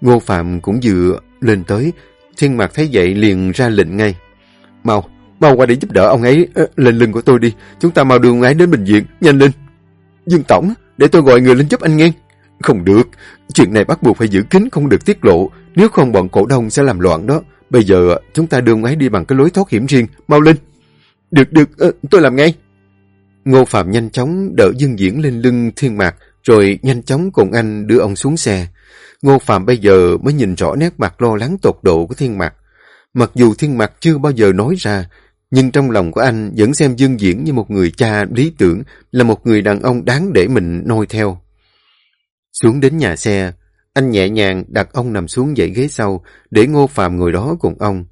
A: Ngô Phạm cũng vừa lên tới, thiên mặt thấy vậy liền ra lệnh ngay. Mau, mau qua để giúp đỡ ông ấy ờ, lên lưng của tôi đi, chúng ta mau đưa ông ấy đến bệnh viện, nhanh lên. Dương Tổng, để tôi gọi người lên giúp anh nghe. Không được, chuyện này bắt buộc phải giữ kín không được tiết lộ, nếu không bọn cổ đông sẽ làm loạn đó. Bây giờ ờ, chúng ta đưa ông ấy đi bằng cái lối thoát hiểm riêng, mau lên. Được, được, ờ, tôi làm ngay. Ngô Phạm nhanh chóng đỡ Dương Diễn lên lưng thiên mạc, rồi nhanh chóng cùng anh đưa ông xuống xe. Ngô Phạm bây giờ mới nhìn rõ nét mặt lo lắng tột độ của thiên mạc. Mặc dù thiên mạc chưa bao giờ nói ra, nhưng trong lòng của anh vẫn xem Dương Diễn như một người cha lý tưởng, là một người đàn ông đáng để mình noi theo. Xuống đến nhà xe, anh nhẹ nhàng đặt ông nằm xuống dãy ghế sau để Ngô Phạm ngồi đó cùng ông.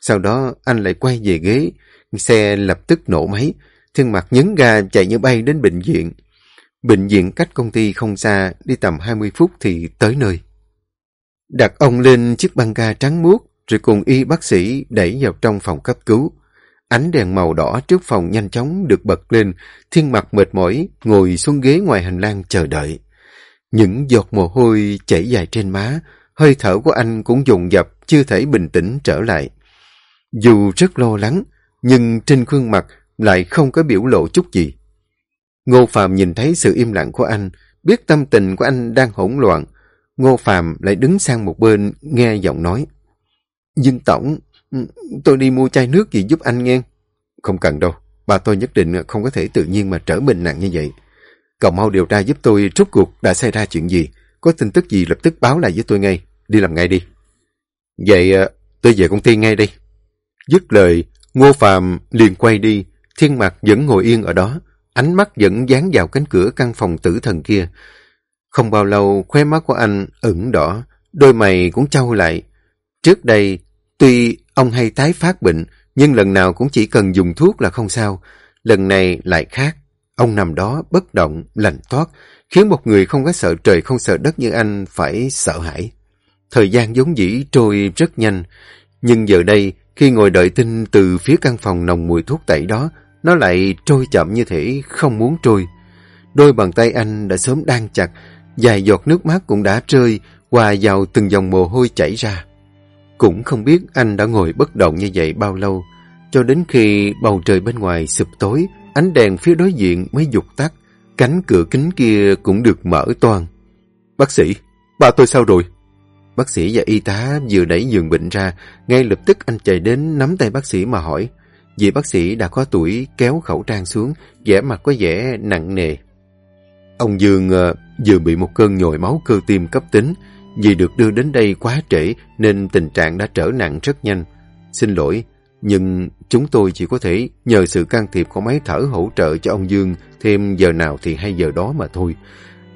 A: Sau đó anh lại quay về ghế, xe lập tức nổ máy, thương mặt nhấn ga chạy như bay đến bệnh viện. Bệnh viện cách công ty không xa, đi tầm 20 phút thì tới nơi. Đặt ông lên chiếc băng ga trắng muốt, rồi cùng y bác sĩ đẩy vào trong phòng cấp cứu. Ánh đèn màu đỏ trước phòng nhanh chóng được bật lên, thiên mặt mệt mỏi, ngồi xuống ghế ngoài hành lang chờ đợi. Những giọt mồ hôi chảy dài trên má, hơi thở của anh cũng dồn dập, chưa thể bình tĩnh trở lại. Dù rất lo lắng, nhưng trên khuôn mặt lại không có biểu lộ chút gì. Ngô Phạm nhìn thấy sự im lặng của anh, biết tâm tình của anh đang hỗn loạn. Ngô Phạm lại đứng sang một bên, nghe giọng nói. Dương Tổng, Ừ, tôi đi mua chai nước gì giúp anh nghe. Không cần đâu, bà tôi nhất định không có thể tự nhiên mà trở bệnh nặng như vậy. Cậu mau điều tra giúp tôi rốt cuộc đã xảy ra chuyện gì. Có tin tức gì lập tức báo lại với tôi ngay. Đi làm ngay đi. Vậy ờ, tôi về công ty ngay đây. Dứt lời, Ngô Phạm liền quay đi. Thiên mặt vẫn ngồi yên ở đó. Ánh mắt vẫn dán vào cánh cửa căn phòng tử thần kia. Không bao lâu, khóe mắt của anh ửng đỏ. Đôi mày cũng trâu lại. Trước đây, tuy ông hay tái phát bệnh, nhưng lần nào cũng chỉ cần dùng thuốc là không sao. Lần này lại khác. Ông nằm đó bất động, lành toát, khiến một người không có sợ trời không sợ đất như anh phải sợ hãi. Thời gian giống dĩ trôi rất nhanh, nhưng giờ đây, khi ngồi đợi tin từ phía căn phòng nồng mùi thuốc tẩy đó, nó lại trôi chậm như thể không muốn trôi. Đôi bàn tay anh đã sớm đang chặt, dài giọt nước mắt cũng đã rơi, hòa vào từng dòng mồ hôi chảy ra. Cũng không biết anh đã ngồi bất động như vậy bao lâu, cho đến khi bầu trời bên ngoài sụp tối, ánh đèn phía đối diện mới dục tắt, cánh cửa kính kia cũng được mở toàn Bác sĩ, ba tôi sao rồi? Bác sĩ và y tá vừa đẩy giường bệnh ra, ngay lập tức anh chạy đến nắm tay bác sĩ mà hỏi. Vì bác sĩ đã có tuổi kéo khẩu trang xuống, vẻ mặt có vẻ nặng nề. Ông Dương ờ, vừa bị một cơn nhồi máu cơ tim cấp tính, vì được đưa đến đây quá trễ nên tình trạng đã trở nặng rất nhanh. Xin lỗi, nhưng chúng tôi chỉ có thể nhờ sự can thiệp của máy thở hỗ trợ cho ông Dương thêm giờ nào thì hay giờ đó mà thôi.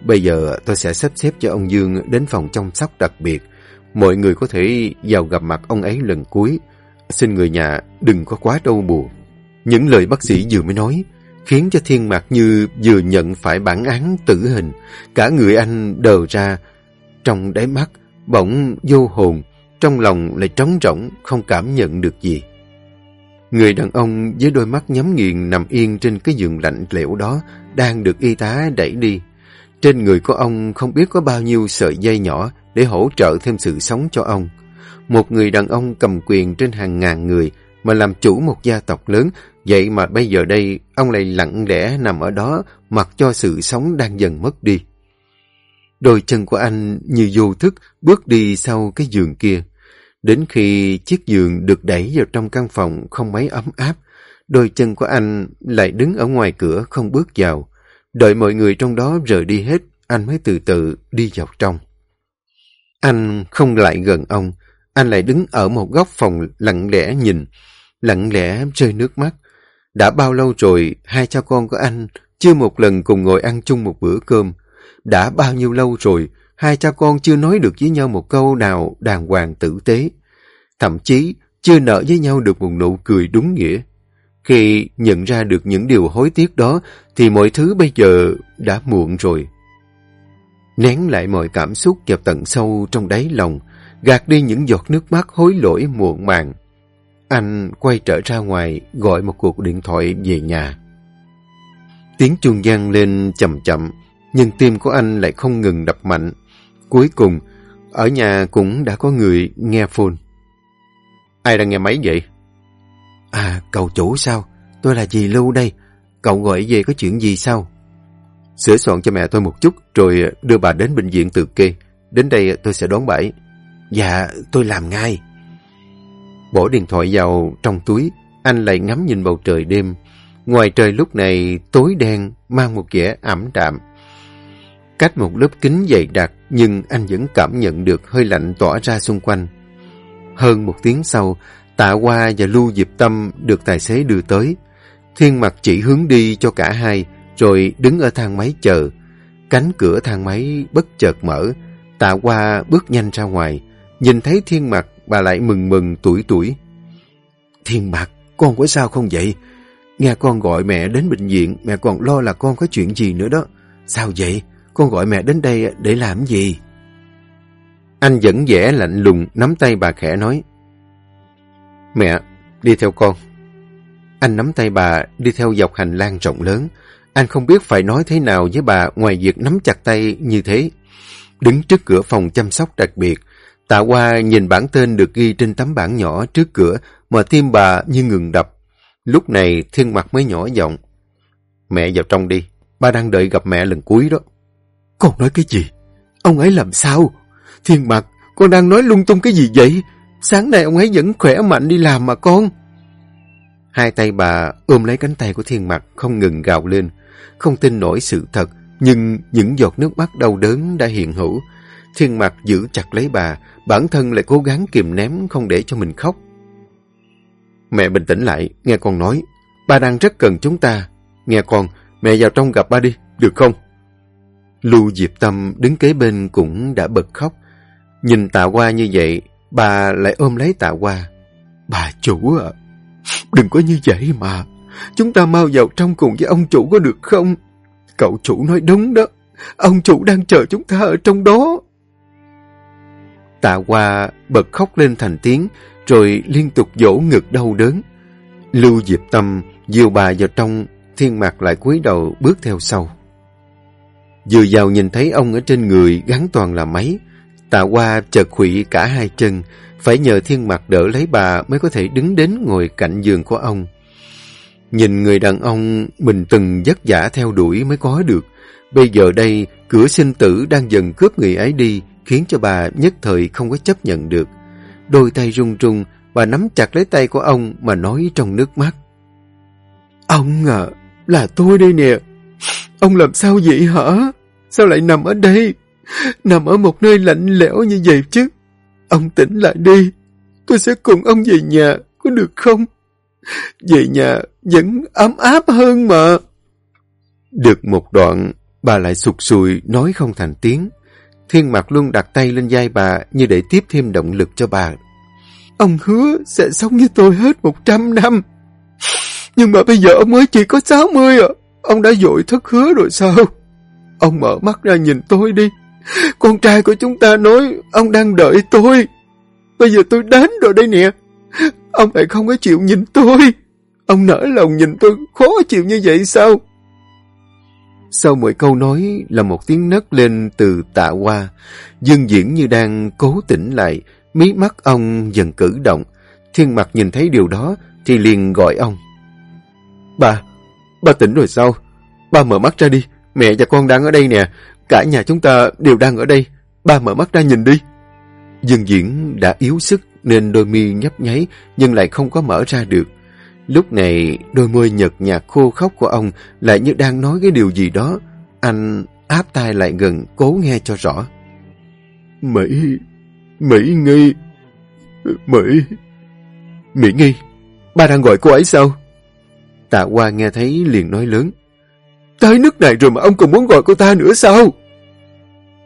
A: Bây giờ tôi sẽ sắp xếp cho ông Dương đến phòng chăm sóc đặc biệt. Mọi người có thể vào gặp mặt ông ấy lần cuối. Xin người nhà đừng có quá đau buồn. Những lời bác sĩ vừa mới nói khiến cho thiên mạc như vừa nhận phải bản án tử hình. Cả người anh đờ ra. Trong đáy mắt, bỗng vô hồn, trong lòng lại trống rỗng, không cảm nhận được gì. Người đàn ông với đôi mắt nhắm nghiền nằm yên trên cái giường lạnh lẽo đó đang được y tá đẩy đi. Trên người của ông không biết có bao nhiêu sợi dây nhỏ để hỗ trợ thêm sự sống cho ông. Một người đàn ông cầm quyền trên hàng ngàn người mà làm chủ một gia tộc lớn, vậy mà bây giờ đây ông lại lặng lẽ nằm ở đó mặc cho sự sống đang dần mất đi. Đôi chân của anh như vô thức bước đi sau cái giường kia. Đến khi chiếc giường được đẩy vào trong căn phòng không mấy ấm áp, đôi chân của anh lại đứng ở ngoài cửa không bước vào. Đợi mọi người trong đó rời đi hết, anh mới từ từ đi vào trong. Anh không lại gần ông, anh lại đứng ở một góc phòng lặng lẽ nhìn, lặng lẽ rơi nước mắt. Đã bao lâu rồi hai cha con của anh chưa một lần cùng ngồi ăn chung một bữa cơm. Đã bao nhiêu lâu rồi hai cha con chưa nói được với nhau một câu nào đàng hoàng tử tế. Thậm chí chưa nở với nhau được một nụ cười đúng nghĩa. Khi nhận ra được những điều hối tiếc đó thì mọi thứ bây giờ đã muộn rồi. Nén lại mọi cảm xúc vào tận sâu trong đáy lòng, gạt đi những giọt nước mắt hối lỗi muộn màng. Anh quay trở ra ngoài gọi một cuộc điện thoại về nhà. Tiếng chuông vang lên chậm chậm, nhưng tim của anh lại không ngừng đập mạnh. Cuối cùng, ở nhà cũng đã có người nghe phone. Ai đang nghe máy vậy? À, cậu chủ sao? Tôi là dì Lưu đây. Cậu gọi về có chuyện gì sao? Sửa soạn cho mẹ tôi một chút rồi đưa bà đến bệnh viện từ kê. Đến đây tôi sẽ đón ấy. Dạ, tôi làm ngay. Bỏ điện thoại vào trong túi, anh lại ngắm nhìn bầu trời đêm. Ngoài trời lúc này tối đen, mang một vẻ ẩm đạm. Cách một lớp kính dày đặc, nhưng anh vẫn cảm nhận được hơi lạnh tỏa ra xung quanh. Hơn một tiếng sau, Tạ Hoa và Lưu Diệp Tâm được tài xế đưa tới. Thiên mặt chỉ hướng đi cho cả hai, rồi đứng ở thang máy chờ. Cánh cửa thang máy bất chợt mở, Tạ Hoa bước nhanh ra ngoài. Nhìn thấy thiên mặt, bà lại mừng mừng tuổi tuổi. Thiên mặt, con có sao không vậy? Nghe con gọi mẹ đến bệnh viện, mẹ còn lo là con có chuyện gì nữa đó. Sao vậy? Con gọi mẹ đến đây để làm gì? Anh vẫn vẻ lạnh lùng, nắm tay bà khẽ nói. Mẹ, đi theo con. Anh nắm tay bà đi theo dọc hành lang rộng lớn. Anh không biết phải nói thế nào với bà ngoài việc nắm chặt tay như thế. Đứng trước cửa phòng chăm sóc đặc biệt, Tạ Hoa nhìn bản tên được ghi trên tấm bảng nhỏ trước cửa mà tim bà như ngừng đập. Lúc này thiên mặt mới nhỏ giọng. Mẹ vào trong đi, ba đang đợi gặp mẹ lần cuối đó. Con nói cái gì? Ông ấy làm sao? Thiên mặt, con đang nói lung tung cái gì vậy? Sáng nay ông ấy vẫn khỏe mạnh đi làm mà con. Hai tay bà ôm lấy cánh tay của thiên mặt không ngừng gào lên. Không tin nổi sự thật, nhưng những giọt nước mắt đau đớn đã hiện hữu. Thiên mặt giữ chặt lấy bà, bản thân lại cố gắng kìm ném không để cho mình khóc. Mẹ bình tĩnh lại, nghe con nói. Ba đang rất cần chúng ta. Nghe con, mẹ vào trong gặp ba đi, được không? Lưu Diệp Tâm đứng kế bên cũng đã bật khóc. Nhìn tạ qua như vậy, bà lại ôm lấy tạ qua. Bà chủ à, đừng có như vậy mà. Chúng ta mau vào trong cùng với ông chủ có được không? Cậu chủ nói đúng đó. Ông chủ đang chờ chúng ta ở trong đó. Tạ qua bật khóc lên thành tiếng, rồi liên tục dỗ ngực đau đớn. Lưu Diệp Tâm dìu bà vào trong, thiên mạc lại cúi đầu bước theo sau. Vừa vào nhìn thấy ông ở trên người gắn toàn là máy, tạ qua chợt khủy cả hai chân, phải nhờ thiên mặt đỡ lấy bà mới có thể đứng đến ngồi cạnh giường của ông. Nhìn người đàn ông mình từng vất vả theo đuổi mới có được. Bây giờ đây, cửa sinh tử đang dần cướp người ấy đi, khiến cho bà nhất thời không có chấp nhận được. Đôi tay run run, bà nắm chặt lấy tay của ông mà nói trong nước mắt. Ông à, là tôi đây nè. Ông làm sao vậy hả? Sao lại nằm ở đây? Nằm ở một nơi lạnh lẽo như vậy chứ? Ông tỉnh lại đi. Tôi sẽ cùng ông về nhà, có được không? Về nhà vẫn ấm áp hơn mà. Được một đoạn, bà lại sụt sùi nói không thành tiếng. Thiên mặt luôn đặt tay lên vai bà như để tiếp thêm động lực cho bà. Ông hứa sẽ sống với tôi hết một trăm năm. Nhưng mà bây giờ ông mới chỉ có sáu mươi à. Ông đã dội thất hứa rồi sao? Ông mở mắt ra nhìn tôi đi. Con trai của chúng ta nói ông đang đợi tôi. Bây giờ tôi đến rồi đây nè. Ông lại không có chịu nhìn tôi. Ông nở lòng nhìn tôi khó chịu như vậy sao? Sau mỗi câu nói là một tiếng nấc lên từ tạ qua. Dương diễn như đang cố tỉnh lại. Mí mắt ông dần cử động. Thiên mặt nhìn thấy điều đó thì liền gọi ông. Bà, bà tỉnh rồi sao? Ba mở mắt ra đi. Mẹ và con đang ở đây nè. Cả nhà chúng ta đều đang ở đây. Ba mở mắt ra nhìn đi. Dương Diễn đã yếu sức nên đôi mi nhấp nháy nhưng lại không có mở ra được. Lúc này đôi môi nhợt nhạt khô khóc của ông lại như đang nói cái điều gì đó. Anh áp tai lại gần cố nghe cho rõ. Mỹ, Mỹ Nghi, Mỹ, Mỹ Nghi, ba đang gọi cô ấy sao? Tạ Hoa nghe thấy liền nói lớn. Tới nước này rồi mà ông còn muốn gọi cô ta nữa sao?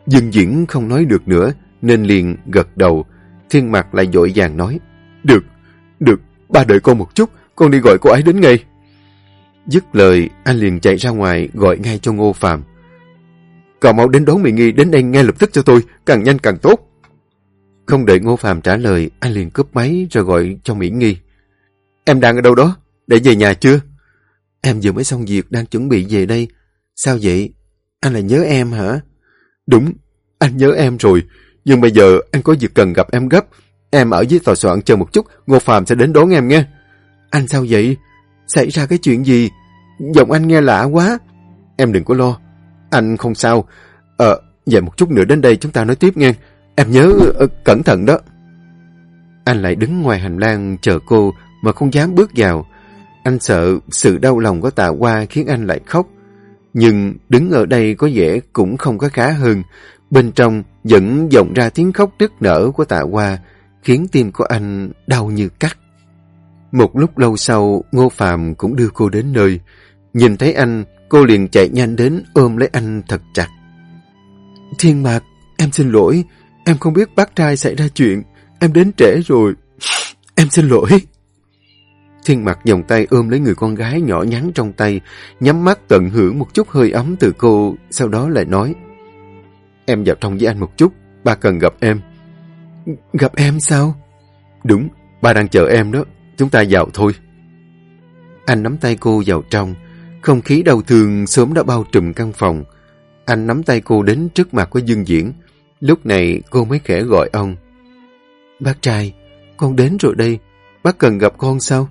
A: Dương Diễn không nói được nữa, nên liền gật đầu. Thiên mặt lại dội vàng nói. Được, được, ba đợi con một chút, con đi gọi cô ấy đến ngay. Dứt lời, anh liền chạy ra ngoài gọi ngay cho Ngô Phạm. Cậu mau đến đón Mỹ Nghi đến đây ngay lập tức cho tôi, càng nhanh càng tốt. Không đợi Ngô Phạm trả lời, anh liền cướp máy rồi gọi cho Mỹ Nghi. Em đang ở đâu đó? Để về nhà chưa? Em vừa mới xong việc đang chuẩn bị về đây. Sao vậy? Anh là nhớ em hả? Đúng, anh nhớ em rồi. Nhưng bây giờ anh có việc cần gặp em gấp. Em ở dưới tòa soạn chờ một chút, Ngô Phạm sẽ đến đón em nghe. Anh sao vậy? Xảy ra cái chuyện gì? Giọng anh nghe lạ quá. Em đừng có lo. Anh không sao. Ờ, vậy một chút nữa đến đây chúng ta nói tiếp nghe. Em nhớ uh, cẩn thận đó. Anh lại đứng ngoài hành lang chờ cô mà không dám bước vào. Anh sợ sự đau lòng của tạ qua khiến anh lại khóc. Nhưng đứng ở đây có vẻ cũng không có khá hơn. Bên trong vẫn vọng ra tiếng khóc đứt nở của tạ Qua khiến tim của anh đau như cắt. Một lúc lâu sau, Ngô Phạm cũng đưa cô đến nơi. Nhìn thấy anh, cô liền chạy nhanh đến ôm lấy anh thật chặt. Thiên Mạc, em xin lỗi. Em không biết bác trai xảy ra chuyện. Em đến trễ rồi. <laughs> Em xin lỗi. Thiên mặt vòng tay ôm lấy người con gái nhỏ nhắn trong tay, nhắm mắt tận hưởng một chút hơi ấm từ cô, sau đó lại nói. Em vào trong với anh một chút, ba cần gặp em. Gặp em sao? Đúng, ba đang chờ em đó, chúng ta vào thôi. Anh nắm tay cô vào trong, không khí đau thương sớm đã bao trùm căn phòng. Anh nắm tay cô đến trước mặt của Dương Diễn. Lúc này cô mới khẽ gọi ông. Bác trai, con đến rồi đây. Bác cần gặp con sao?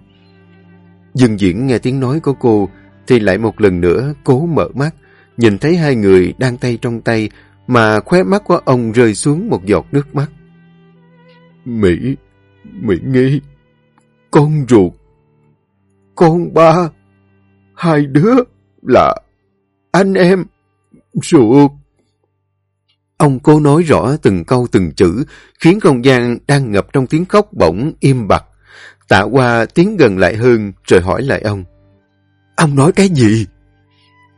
A: Dương Diễn nghe tiếng nói của cô thì lại một lần nữa cố mở mắt, nhìn thấy hai người đang tay trong tay mà khóe mắt của ông rơi xuống một giọt nước mắt. Mỹ, Mỹ nghi, con ruột. con ba, hai đứa là anh em, ruột. Ông cố nói rõ từng câu từng chữ, khiến không gian đang ngập trong tiếng khóc bỗng im bặt. Tạ qua tiến gần lại hơn rồi hỏi lại ông. Ông nói cái gì?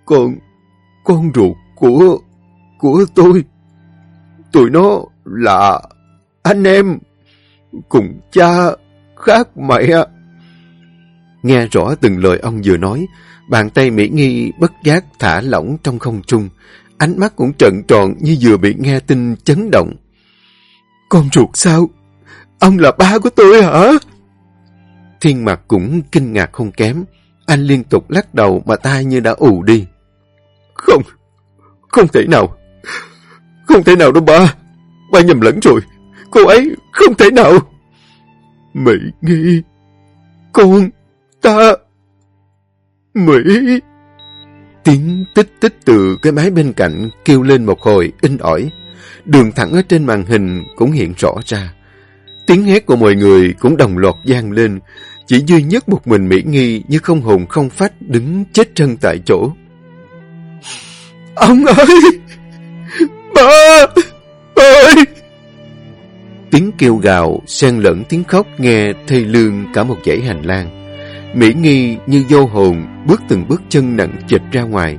A: Con, con ruột của, của tôi. Tụi nó là anh em, cùng cha, khác mẹ. Nghe rõ từng lời ông vừa nói, bàn tay Mỹ Nghi bất giác thả lỏng trong không trung. Ánh mắt cũng trợn tròn như vừa bị nghe tin chấn động. Con ruột sao? Ông là ba của tôi hả? Thiên Mạc cũng kinh ngạc không kém. Anh liên tục lắc đầu mà tai như đã ù đi. Không, không thể nào. Không thể nào đâu ba. Ba nhầm lẫn rồi. Cô ấy không thể nào. Mỹ nghi. Con, ta. Mỹ. Tiếng tích tích từ cái máy bên cạnh kêu lên một hồi in ỏi. Đường thẳng ở trên màn hình cũng hiện rõ ra. Tiếng hét của mọi người cũng đồng loạt gian lên. Chỉ duy nhất một mình Mỹ Nghi như không hồn không phách đứng chết chân tại chỗ. Ông ơi! Ba! ơi! Tiếng kêu gào, xen lẫn tiếng khóc nghe thê lương cả một dãy hành lang. Mỹ Nghi như vô hồn, bước từng bước chân nặng chịch ra ngoài.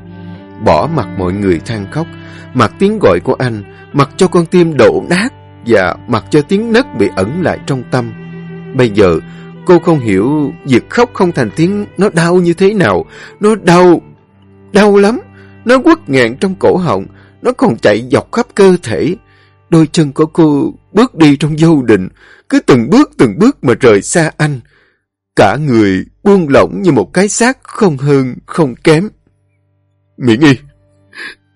A: Bỏ mặt mọi người than khóc, mặc tiếng gọi của anh, mặc cho con tim đổ nát và mặc cho tiếng nấc bị ẩn lại trong tâm. Bây giờ, cô không hiểu việc khóc không thành tiếng nó đau như thế nào. Nó đau, đau lắm. Nó quất ngạn trong cổ họng, nó còn chạy dọc khắp cơ thể. Đôi chân của cô bước đi trong vô định, cứ từng bước từng bước mà rời xa anh. Cả người buông lỏng như một cái xác không hơn, không kém. Mỹ Nghi,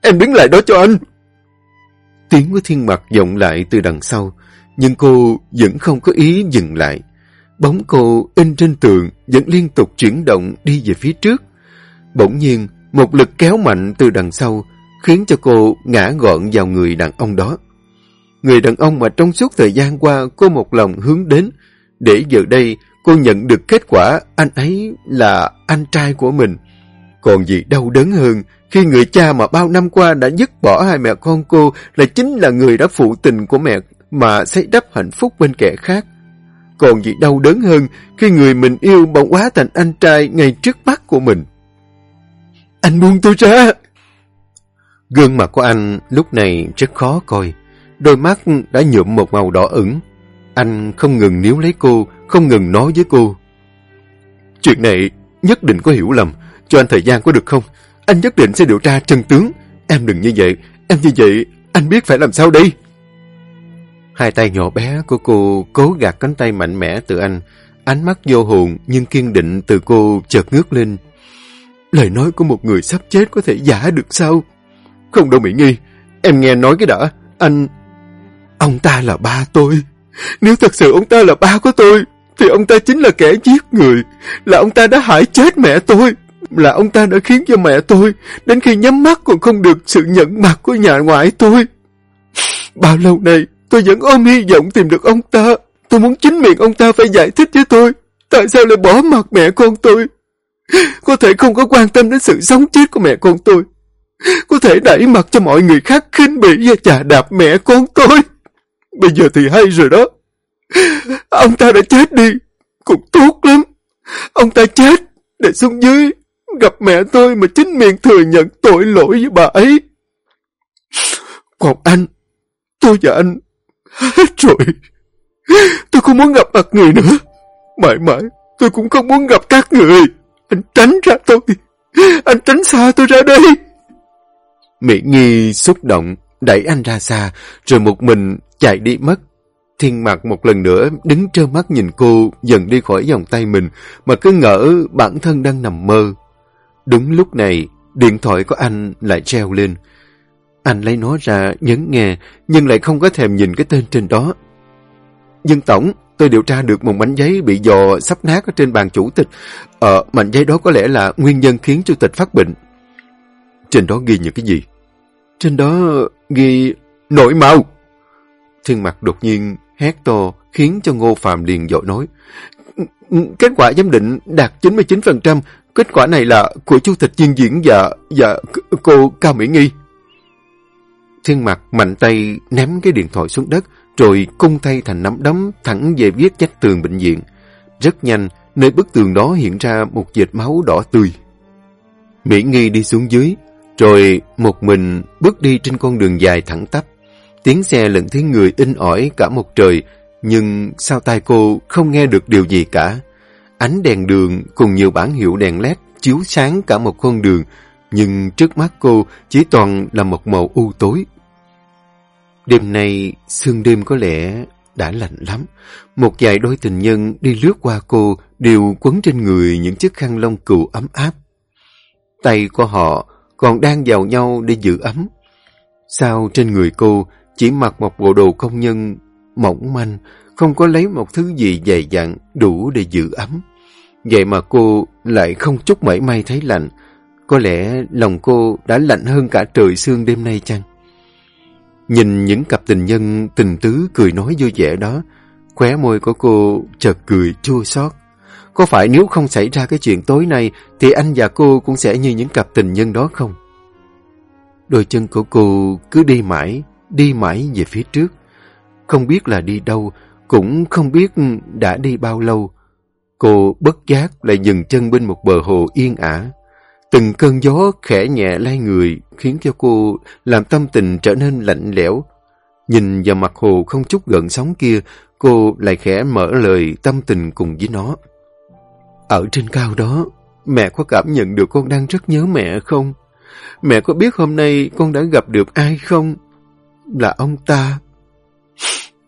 A: em đứng lại đó cho anh. Tiếng của thiên mặt vọng lại từ đằng sau, nhưng cô vẫn không có ý dừng lại. Bóng cô in trên tường vẫn liên tục chuyển động đi về phía trước. Bỗng nhiên, một lực kéo mạnh từ đằng sau khiến cho cô ngã gọn vào người đàn ông đó. Người đàn ông mà trong suốt thời gian qua cô một lòng hướng đến, để giờ đây cô nhận được kết quả anh ấy là anh trai của mình. Còn gì đau đớn hơn khi người cha mà bao năm qua đã dứt bỏ hai mẹ con cô là chính là người đã phụ tình của mẹ mà xây đắp hạnh phúc bên kẻ khác. Còn gì đau đớn hơn khi người mình yêu bỗng quá thành anh trai ngay trước mắt của mình. Anh buông tôi ra! Gương mặt của anh lúc này rất khó coi. Đôi mắt đã nhuộm một màu đỏ ửng. Anh không ngừng níu lấy cô, không ngừng nói với cô. Chuyện này nhất định có hiểu lầm. Cho anh thời gian có được không? Anh nhất định sẽ điều tra chân tướng. Em đừng như vậy. Em như vậy, anh biết phải làm sao đây? Hai tay nhỏ bé của cô cố gạt cánh tay mạnh mẽ từ anh. Ánh mắt vô hồn nhưng kiên định từ cô chợt ngước lên. Lời nói của một người sắp chết có thể giả được sao? Không đâu Mỹ Nghi. Em nghe nói cái đã. Anh... Ông ta là ba tôi. Nếu thật sự ông ta là ba của tôi, thì ông ta chính là kẻ giết người. Là ông ta đã hại chết mẹ tôi. Là ông ta đã khiến cho mẹ tôi đến khi nhắm mắt còn không được sự nhận mặt của nhà ngoại tôi. Bao lâu nay tôi vẫn ôm hy vọng tìm được ông ta. Tôi muốn chính miệng ông ta phải giải thích với tôi. Tại sao lại bỏ mặt mẹ con tôi? Có thể không có quan tâm đến sự sống chết của mẹ con tôi. Có thể đẩy mặt cho mọi người khác khinh bỉ và chà đạp mẹ con tôi. Bây giờ thì hay rồi đó. Ông ta đã chết đi. Cũng tốt lắm. Ông ta chết để xuống dưới gặp mẹ tôi mà chính miệng thừa nhận tội lỗi với bà ấy. Còn anh, tôi và anh hết rồi. Tôi không muốn gặp mặt người nữa. Mãi mãi, tôi cũng không muốn gặp các người. Anh tránh ra tôi. Anh tránh xa tôi ra đây. Mỹ Nhi xúc động, đẩy anh ra xa, rồi một mình chạy đi mất. Thiên mặt một lần nữa đứng trơ mắt nhìn cô dần đi khỏi vòng tay mình mà cứ ngỡ bản thân đang nằm mơ. Đúng lúc này, điện thoại của anh lại treo lên. Anh lấy nó ra nhấn nghe nhưng lại không có thèm nhìn cái tên trên đó. Dương Tổng, tôi điều tra được một mảnh giấy bị dò sắp nát ở trên bàn chủ tịch. Ờ, mảnh giấy đó có lẽ là nguyên nhân khiến chủ tịch phát bệnh. Trên đó ghi những cái gì? Trên đó ghi nổi màu. Thiên mặt đột nhiên hét to khiến cho Ngô Phạm liền dội nói Kết quả giám định đạt 99%. Kết quả này là của chú thịt chuyên Diễn và, và cô Cao Mỹ Nghi. Thiên mặt mạnh tay ném cái điện thoại xuống đất, rồi cung tay thành nắm đấm thẳng về viết vách tường bệnh viện. Rất nhanh, nơi bức tường đó hiện ra một vệt máu đỏ tươi. Mỹ Nghi đi xuống dưới, rồi một mình bước đi trên con đường dài thẳng tắp. Tiếng xe lẫn tiếng người in ỏi cả một trời, nhưng sao tai cô không nghe được điều gì cả. Ánh đèn đường cùng nhiều bản hiệu đèn led chiếu sáng cả một con đường, nhưng trước mắt cô chỉ toàn là một màu u tối. Đêm nay, sương đêm có lẽ đã lạnh lắm. Một vài đôi tình nhân đi lướt qua cô đều quấn trên người những chiếc khăn lông cừu ấm áp. Tay của họ còn đang vào nhau để giữ ấm. Sao trên người cô chỉ mặc một bộ đồ công nhân mỏng manh, không có lấy một thứ gì dày dặn đủ để giữ ấm. Vậy mà cô lại không chút mảy may thấy lạnh. Có lẽ lòng cô đã lạnh hơn cả trời sương đêm nay chăng? Nhìn những cặp tình nhân tình tứ cười nói vui vẻ đó, khóe môi của cô chợt cười chua xót. Có phải nếu không xảy ra cái chuyện tối nay thì anh và cô cũng sẽ như những cặp tình nhân đó không? Đôi chân của cô cứ đi mãi, đi mãi về phía trước. Không biết là đi đâu, cũng không biết đã đi bao lâu. Cô bất giác lại dừng chân bên một bờ hồ yên ả. Từng cơn gió khẽ nhẹ lay người khiến cho cô làm tâm tình trở nên lạnh lẽo. Nhìn vào mặt hồ không chút gợn sóng kia, cô lại khẽ mở lời tâm tình cùng với nó. Ở trên cao đó, mẹ có cảm nhận được con đang rất nhớ mẹ không? Mẹ có biết hôm nay con đã gặp được ai không? Là ông ta.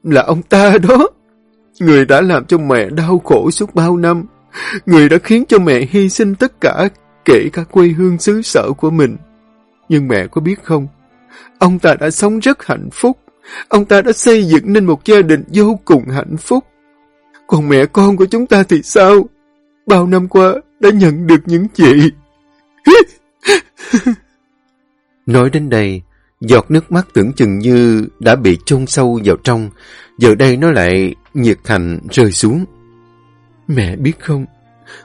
A: Là ông ta đó. Người đã làm cho mẹ đau khổ suốt bao năm. Người đã khiến cho mẹ hy sinh tất cả, kể cả quê hương xứ sở của mình. Nhưng mẹ có biết không? Ông ta đã sống rất hạnh phúc. Ông ta đã xây dựng nên một gia đình vô cùng hạnh phúc. Còn mẹ con của chúng ta thì sao? Bao năm qua đã nhận được những gì? <laughs> Nói đến đây, giọt nước mắt tưởng chừng như đã bị chôn sâu vào trong, giờ đây nó lại nhiệt thành rơi xuống. Mẹ biết không,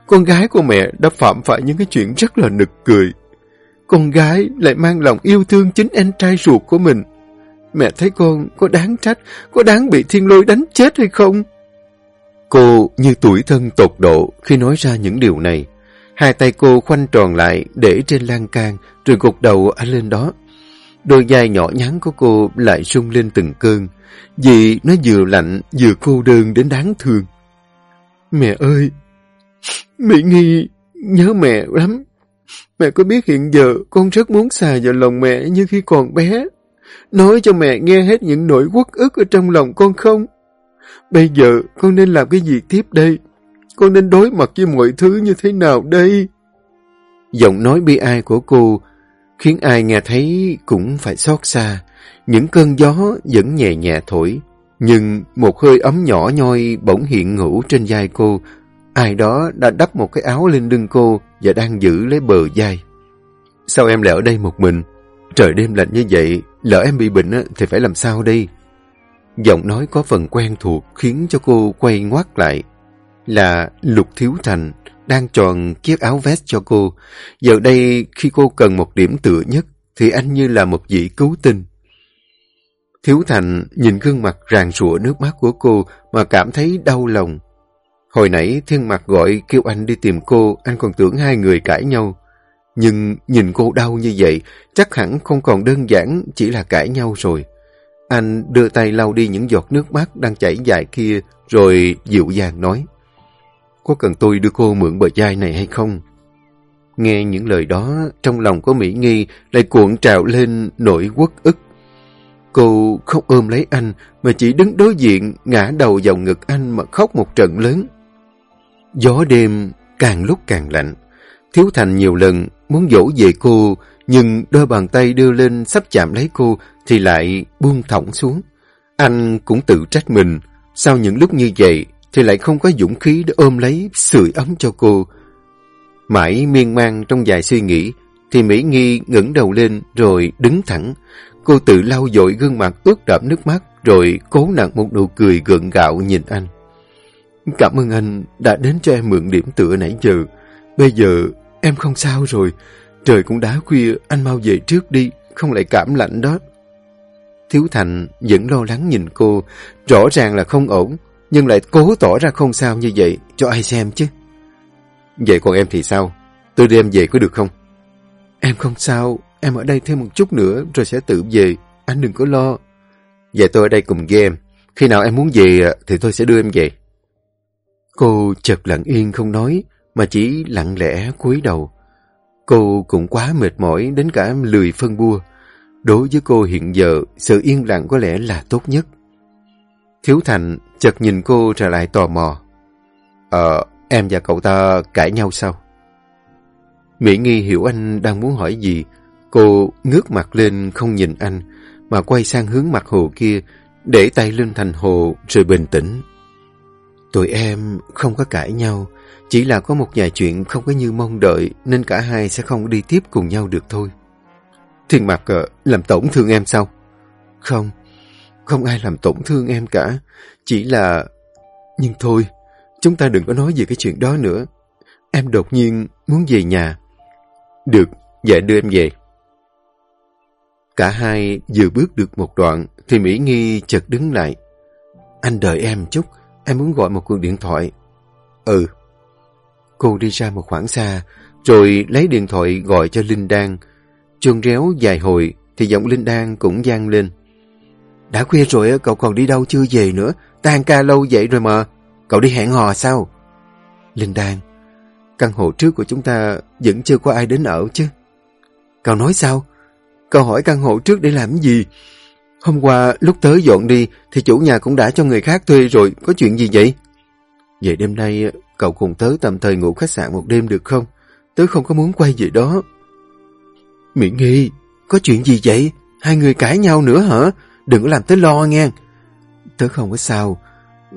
A: con gái của mẹ đã phạm phải những cái chuyện rất là nực cười. Con gái lại mang lòng yêu thương chính anh trai ruột của mình. Mẹ thấy con có đáng trách, có đáng bị thiên lôi đánh chết hay không? Cô như tuổi thân tột độ khi nói ra những điều này. Hai tay cô khoanh tròn lại để trên lan can rồi gục đầu ở lên đó. Đôi vai nhỏ nhắn của cô lại rung lên từng cơn vì nó vừa lạnh vừa cô đơn đến đáng thương. Mẹ ơi! Mỹ Nghi, nhớ mẹ lắm. Mẹ có biết hiện giờ con rất muốn xà vào lòng mẹ như khi còn bé. Nói cho mẹ nghe hết những nỗi quất ức ở trong lòng con không? Bây giờ con nên làm cái gì tiếp đây? Con nên đối mặt với mọi thứ như thế nào đây? Giọng nói bi ai của cô khiến ai nghe thấy cũng phải xót xa. Những cơn gió vẫn nhẹ nhẹ thổi, nhưng một hơi ấm nhỏ nhoi bỗng hiện ngủ trên vai cô. Ai đó đã đắp một cái áo lên lưng cô và đang giữ lấy bờ vai. Sao em lại ở đây một mình? Trời đêm lạnh như vậy, lỡ em bị bệnh thì phải làm sao đây? Giọng nói có phần quen thuộc khiến cho cô quay ngoắt lại. Là Lục Thiếu Thành đang tròn chiếc áo vest cho cô. Giờ đây khi cô cần một điểm tựa nhất thì anh như là một vị cứu tinh. Thiếu Thành nhìn gương mặt ràng rụa nước mắt của cô mà cảm thấy đau lòng. Hồi nãy Thiên Mặc gọi kêu anh đi tìm cô, anh còn tưởng hai người cãi nhau. Nhưng nhìn cô đau như vậy, chắc hẳn không còn đơn giản chỉ là cãi nhau rồi. Anh đưa tay lau đi những giọt nước mắt đang chảy dài kia, rồi dịu dàng nói. Có cần tôi đưa cô mượn bờ vai này hay không? Nghe những lời đó, trong lòng của Mỹ Nghi lại cuộn trào lên nỗi quất ức. Cô không ôm lấy anh, mà chỉ đứng đối diện, ngã đầu vào ngực anh mà khóc một trận lớn. Gió đêm càng lúc càng lạnh. Thiếu Thành nhiều lần muốn dỗ về cô, nhưng đôi bàn tay đưa lên sắp chạm lấy cô thì lại buông thõng xuống. Anh cũng tự trách mình, sau những lúc như vậy thì lại không có dũng khí để ôm lấy sưởi ấm cho cô. Mãi miên man trong vài suy nghĩ, thì Mỹ Nghi ngẩng đầu lên rồi đứng thẳng. Cô tự lau dội gương mặt ướt đẫm nước mắt rồi cố nặng một nụ cười gượng gạo nhìn anh. Cảm ơn anh đã đến cho em mượn điểm tựa nãy giờ. Bây giờ em không sao rồi. Trời cũng đã khuya, anh mau về trước đi, không lại cảm lạnh đó. Thiếu Thành vẫn lo lắng nhìn cô, rõ ràng là không ổn, nhưng lại cố tỏ ra không sao như vậy, cho ai xem chứ. Vậy còn em thì sao? Tôi đem về có được không? Em không sao, em ở đây thêm một chút nữa rồi sẽ tự về, anh đừng có lo. Và tôi ở đây cùng với em, khi nào em muốn về à, thì tôi sẽ đưa em về. Cô chợt lặng yên không nói, mà chỉ lặng lẽ cúi đầu. Cô cũng quá mệt mỏi đến cả lười phân bua. Đối với cô hiện giờ, sự yên lặng có lẽ là tốt nhất. Thiếu Thành chợt nhìn cô trở lại tò mò. Ờ, em và cậu ta cãi nhau sao? Mỹ Nghi hiểu anh đang muốn hỏi gì. Cô ngước mặt lên không nhìn anh, mà quay sang hướng mặt hồ kia, để tay lên thành hồ rồi bình tĩnh. Tụi em không có cãi nhau, chỉ là có một vài chuyện không có như mong đợi nên cả hai sẽ không đi tiếp cùng nhau được thôi. Thiên Mạc cờ làm tổn thương em sao? Không, không ai làm tổn thương em cả. Chỉ là... Nhưng thôi, chúng ta đừng có nói về cái chuyện đó nữa. Em đột nhiên muốn về nhà. Được, vậy đưa em về. Cả hai vừa bước được một đoạn thì Mỹ Nghi chợt đứng lại. Anh đợi em chút, em muốn gọi một cuộc điện thoại. Ừ. Cô đi ra một khoảng xa, rồi lấy điện thoại gọi cho Linh Đan. Chuông réo dài hồi thì giọng Linh Đan cũng gian lên. Đã khuya rồi, cậu còn đi đâu chưa về nữa? Tan ca lâu vậy rồi mà. Cậu đi hẹn hò sao? Linh Đan, căn hộ trước của chúng ta vẫn chưa có ai đến ở chứ. Cậu nói sao? Cậu hỏi căn hộ trước để làm gì? Hôm qua lúc tới dọn đi thì chủ nhà cũng đã cho người khác thuê rồi. Có chuyện gì vậy? Vậy đêm nay cậu cùng tớ tạm thời ngủ khách sạn một đêm được không? Tớ không có muốn quay về đó. Mỹ Nghi, có chuyện gì vậy? Hai người cãi nhau nữa hả? Đừng có làm tớ lo nghe. Tớ không có sao.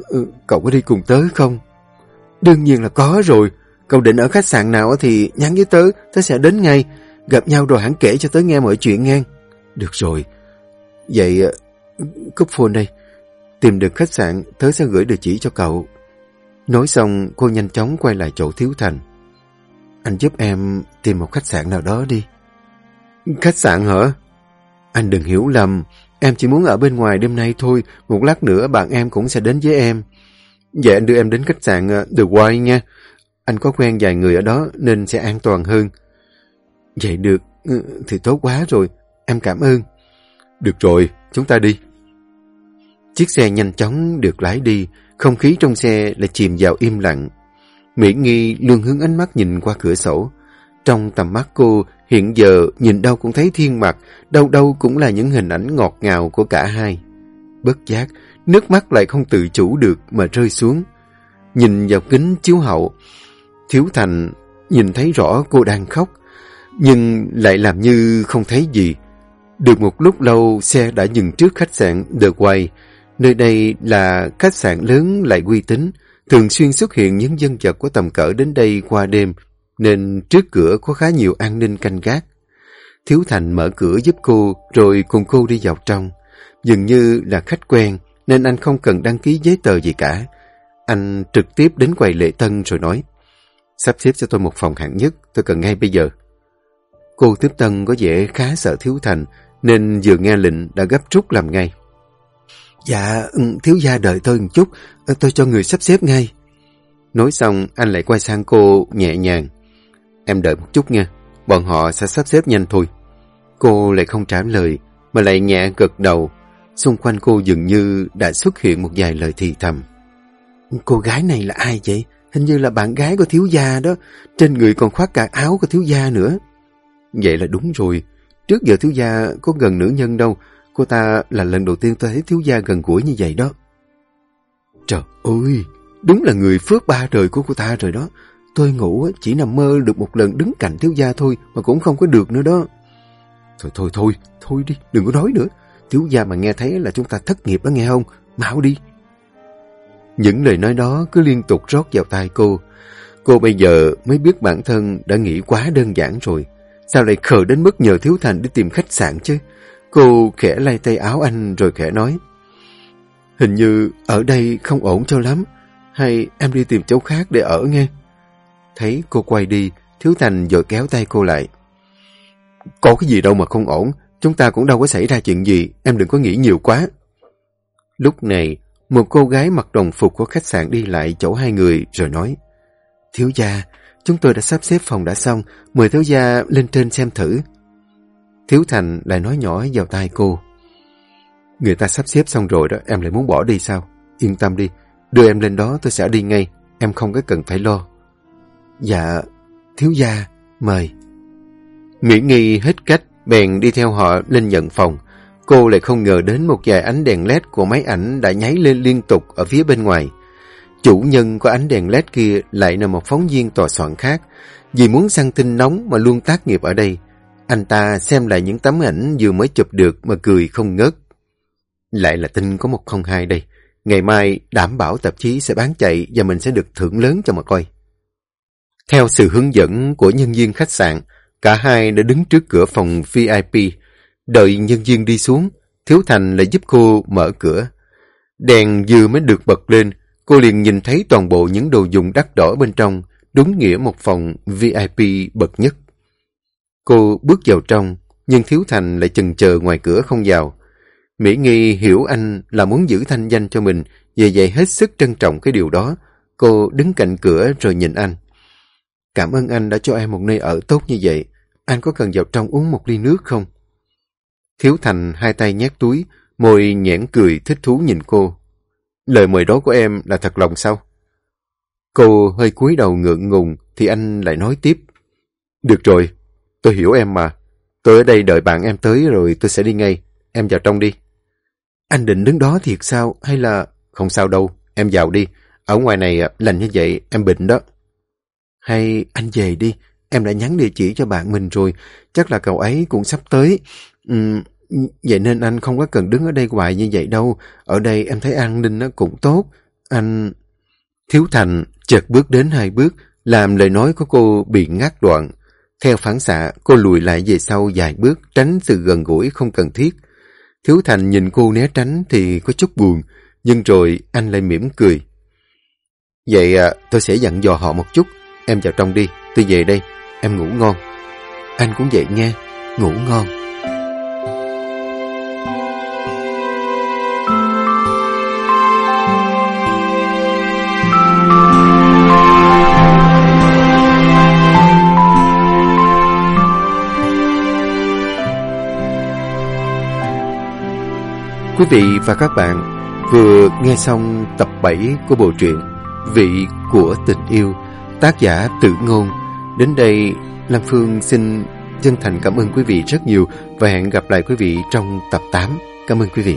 A: Ừ, cậu có đi cùng tớ không? Đương nhiên là có rồi. Cậu định ở khách sạn nào thì nhắn với tớ, tớ sẽ đến ngay. Gặp nhau rồi hẳn kể cho tớ nghe mọi chuyện nghe. Được rồi. Vậy, cúp phone đây. Tìm được khách sạn, tớ sẽ gửi địa chỉ cho cậu. Nói xong, cô nhanh chóng quay lại chỗ Thiếu Thành. Anh giúp em tìm một khách sạn nào đó đi. Khách sạn hả? Anh đừng hiểu lầm, em chỉ muốn ở bên ngoài đêm nay thôi, một lát nữa bạn em cũng sẽ đến với em. Vậy anh đưa em đến khách sạn ờ, The White nha. Anh có quen vài người ở đó nên sẽ an toàn hơn. Vậy được, ừ, thì tốt quá rồi, em cảm ơn. Được rồi, chúng ta đi. Chiếc xe nhanh chóng được lái đi, không khí trong xe lại chìm vào im lặng. Mỹ Nghi luôn hướng ánh mắt nhìn qua cửa sổ. Trong tầm mắt cô, hiện giờ nhìn đâu cũng thấy thiên mặt, đâu đâu cũng là những hình ảnh ngọt ngào của cả hai. Bất giác, nước mắt lại không tự chủ được mà rơi xuống. Nhìn vào kính chiếu hậu, Thiếu Thành nhìn thấy rõ cô đang khóc, nhưng lại làm như không thấy gì. Được một lúc lâu, xe đã dừng trước khách sạn The Way. Nơi đây là khách sạn lớn lại uy tín, thường xuyên xuất hiện những dân vật có tầm cỡ đến đây qua đêm, nên trước cửa có khá nhiều an ninh canh gác. Thiếu Thành mở cửa giúp cô, rồi cùng cô đi vào trong. Dường như là khách quen, nên anh không cần đăng ký giấy tờ gì cả. Anh trực tiếp đến quầy lễ tân rồi nói, sắp xếp cho tôi một phòng hạng nhất, tôi cần ngay bây giờ. Cô tiếp tân có vẻ khá sợ Thiếu Thành, nên vừa nghe lệnh đã gấp rút làm ngay. Dạ, ừ, thiếu gia đợi tôi một chút, tôi cho người sắp xếp ngay. Nói xong, anh lại quay sang cô nhẹ nhàng. Em đợi một chút nha, bọn họ sẽ sắp xếp nhanh thôi. Cô lại không trả lời, mà lại nhẹ gật đầu. Xung quanh cô dường như đã xuất hiện một vài lời thì thầm. Cô gái này là ai vậy? Hình như là bạn gái của thiếu gia đó. Trên người còn khoác cả áo của thiếu gia nữa. Vậy là đúng rồi. Trước giờ thiếu gia có gần nữ nhân đâu. Cô ta là lần đầu tiên tôi thấy thiếu gia gần gũi như vậy đó. Trời ơi! Đúng là người phước ba đời của cô ta rồi đó. Tôi ngủ chỉ nằm mơ được một lần đứng cạnh thiếu gia thôi mà cũng không có được nữa đó. Thôi thôi thôi, thôi đi, đừng có nói nữa. Thiếu gia mà nghe thấy là chúng ta thất nghiệp đó nghe không? Mau đi. Những lời nói đó cứ liên tục rót vào tai cô. Cô bây giờ mới biết bản thân đã nghĩ quá đơn giản rồi. Sao lại khờ đến mức nhờ Thiếu Thành đi tìm khách sạn chứ? Cô khẽ lay tay áo anh rồi khẽ nói. Hình như ở đây không ổn cho lắm. hay em đi tìm chỗ khác để ở nghe. Thấy cô quay đi, Thiếu Thành rồi kéo tay cô lại. Có cái gì đâu mà không ổn, chúng ta cũng đâu có xảy ra chuyện gì, em đừng có nghĩ nhiều quá. Lúc này, một cô gái mặc đồng phục của khách sạn đi lại chỗ hai người rồi nói Thiếu gia, chúng tôi đã sắp xếp phòng đã xong, mời thiếu gia lên trên xem thử. Thiếu Thành lại nói nhỏ vào tai cô. Người ta sắp xếp xong rồi đó, em lại muốn bỏ đi sao? Yên tâm đi, đưa em lên đó tôi sẽ đi ngay, em không có cần phải lo. Dạ, thiếu gia, mời. Mỹ nghi hết cách, bèn đi theo họ lên nhận phòng. Cô lại không ngờ đến một vài ánh đèn led của máy ảnh đã nháy lên liên tục ở phía bên ngoài. Chủ nhân của ánh đèn led kia lại là một phóng viên tòa soạn khác. Vì muốn săn tin nóng mà luôn tác nghiệp ở đây. Anh ta xem lại những tấm ảnh vừa mới chụp được mà cười không ngớt. Lại là tin có 102 đây. Ngày mai đảm bảo tạp chí sẽ bán chạy và mình sẽ được thưởng lớn cho mà coi. Theo sự hướng dẫn của nhân viên khách sạn, cả hai đã đứng trước cửa phòng VIP. Đợi nhân viên đi xuống, Thiếu Thành lại giúp cô mở cửa. Đèn vừa mới được bật lên, cô liền nhìn thấy toàn bộ những đồ dùng đắt đỏ bên trong, đúng nghĩa một phòng VIP bậc nhất. Cô bước vào trong, nhưng Thiếu Thành lại chần chờ ngoài cửa không vào. Mỹ Nghi hiểu anh là muốn giữ thanh danh cho mình, vì vậy hết sức trân trọng cái điều đó. Cô đứng cạnh cửa rồi nhìn anh. Cảm ơn anh đã cho em một nơi ở tốt như vậy. Anh có cần vào trong uống một ly nước không? Thiếu Thành hai tay nhét túi, môi nhẽn cười thích thú nhìn cô. Lời mời đó của em là thật lòng sao? Cô hơi cúi đầu ngượng ngùng thì anh lại nói tiếp. Được rồi, tôi hiểu em mà. Tôi ở đây đợi bạn em tới rồi tôi sẽ đi ngay. Em vào trong đi. Anh định đứng đó thiệt sao hay là... Không sao đâu, em vào đi. Ở ngoài này lành như vậy, em bệnh đó. Hay anh về đi, em đã nhắn địa chỉ cho bạn mình rồi, chắc là cậu ấy cũng sắp tới. Uhm, vậy nên anh không có cần đứng ở đây hoài như vậy đâu. Ở đây em thấy an ninh nó cũng tốt. Anh... Thiếu Thành chợt bước đến hai bước, làm lời nói của cô bị ngắt đoạn. Theo phản xạ, cô lùi lại về sau vài bước, tránh sự gần gũi không cần thiết. Thiếu Thành nhìn cô né tránh thì có chút buồn, nhưng rồi anh lại mỉm cười. Vậy à, tôi sẽ dặn dò họ một chút. Em vào trong đi, tôi về đây. Em ngủ ngon. Anh cũng vậy nghe, ngủ ngon. Quý vị và các bạn vừa nghe xong tập 7 của bộ truyện Vị của tình yêu tác giả tự ngôn. Đến đây, Lan Phương xin chân thành cảm ơn quý vị rất nhiều và hẹn gặp lại quý vị trong tập 8. Cảm ơn quý vị.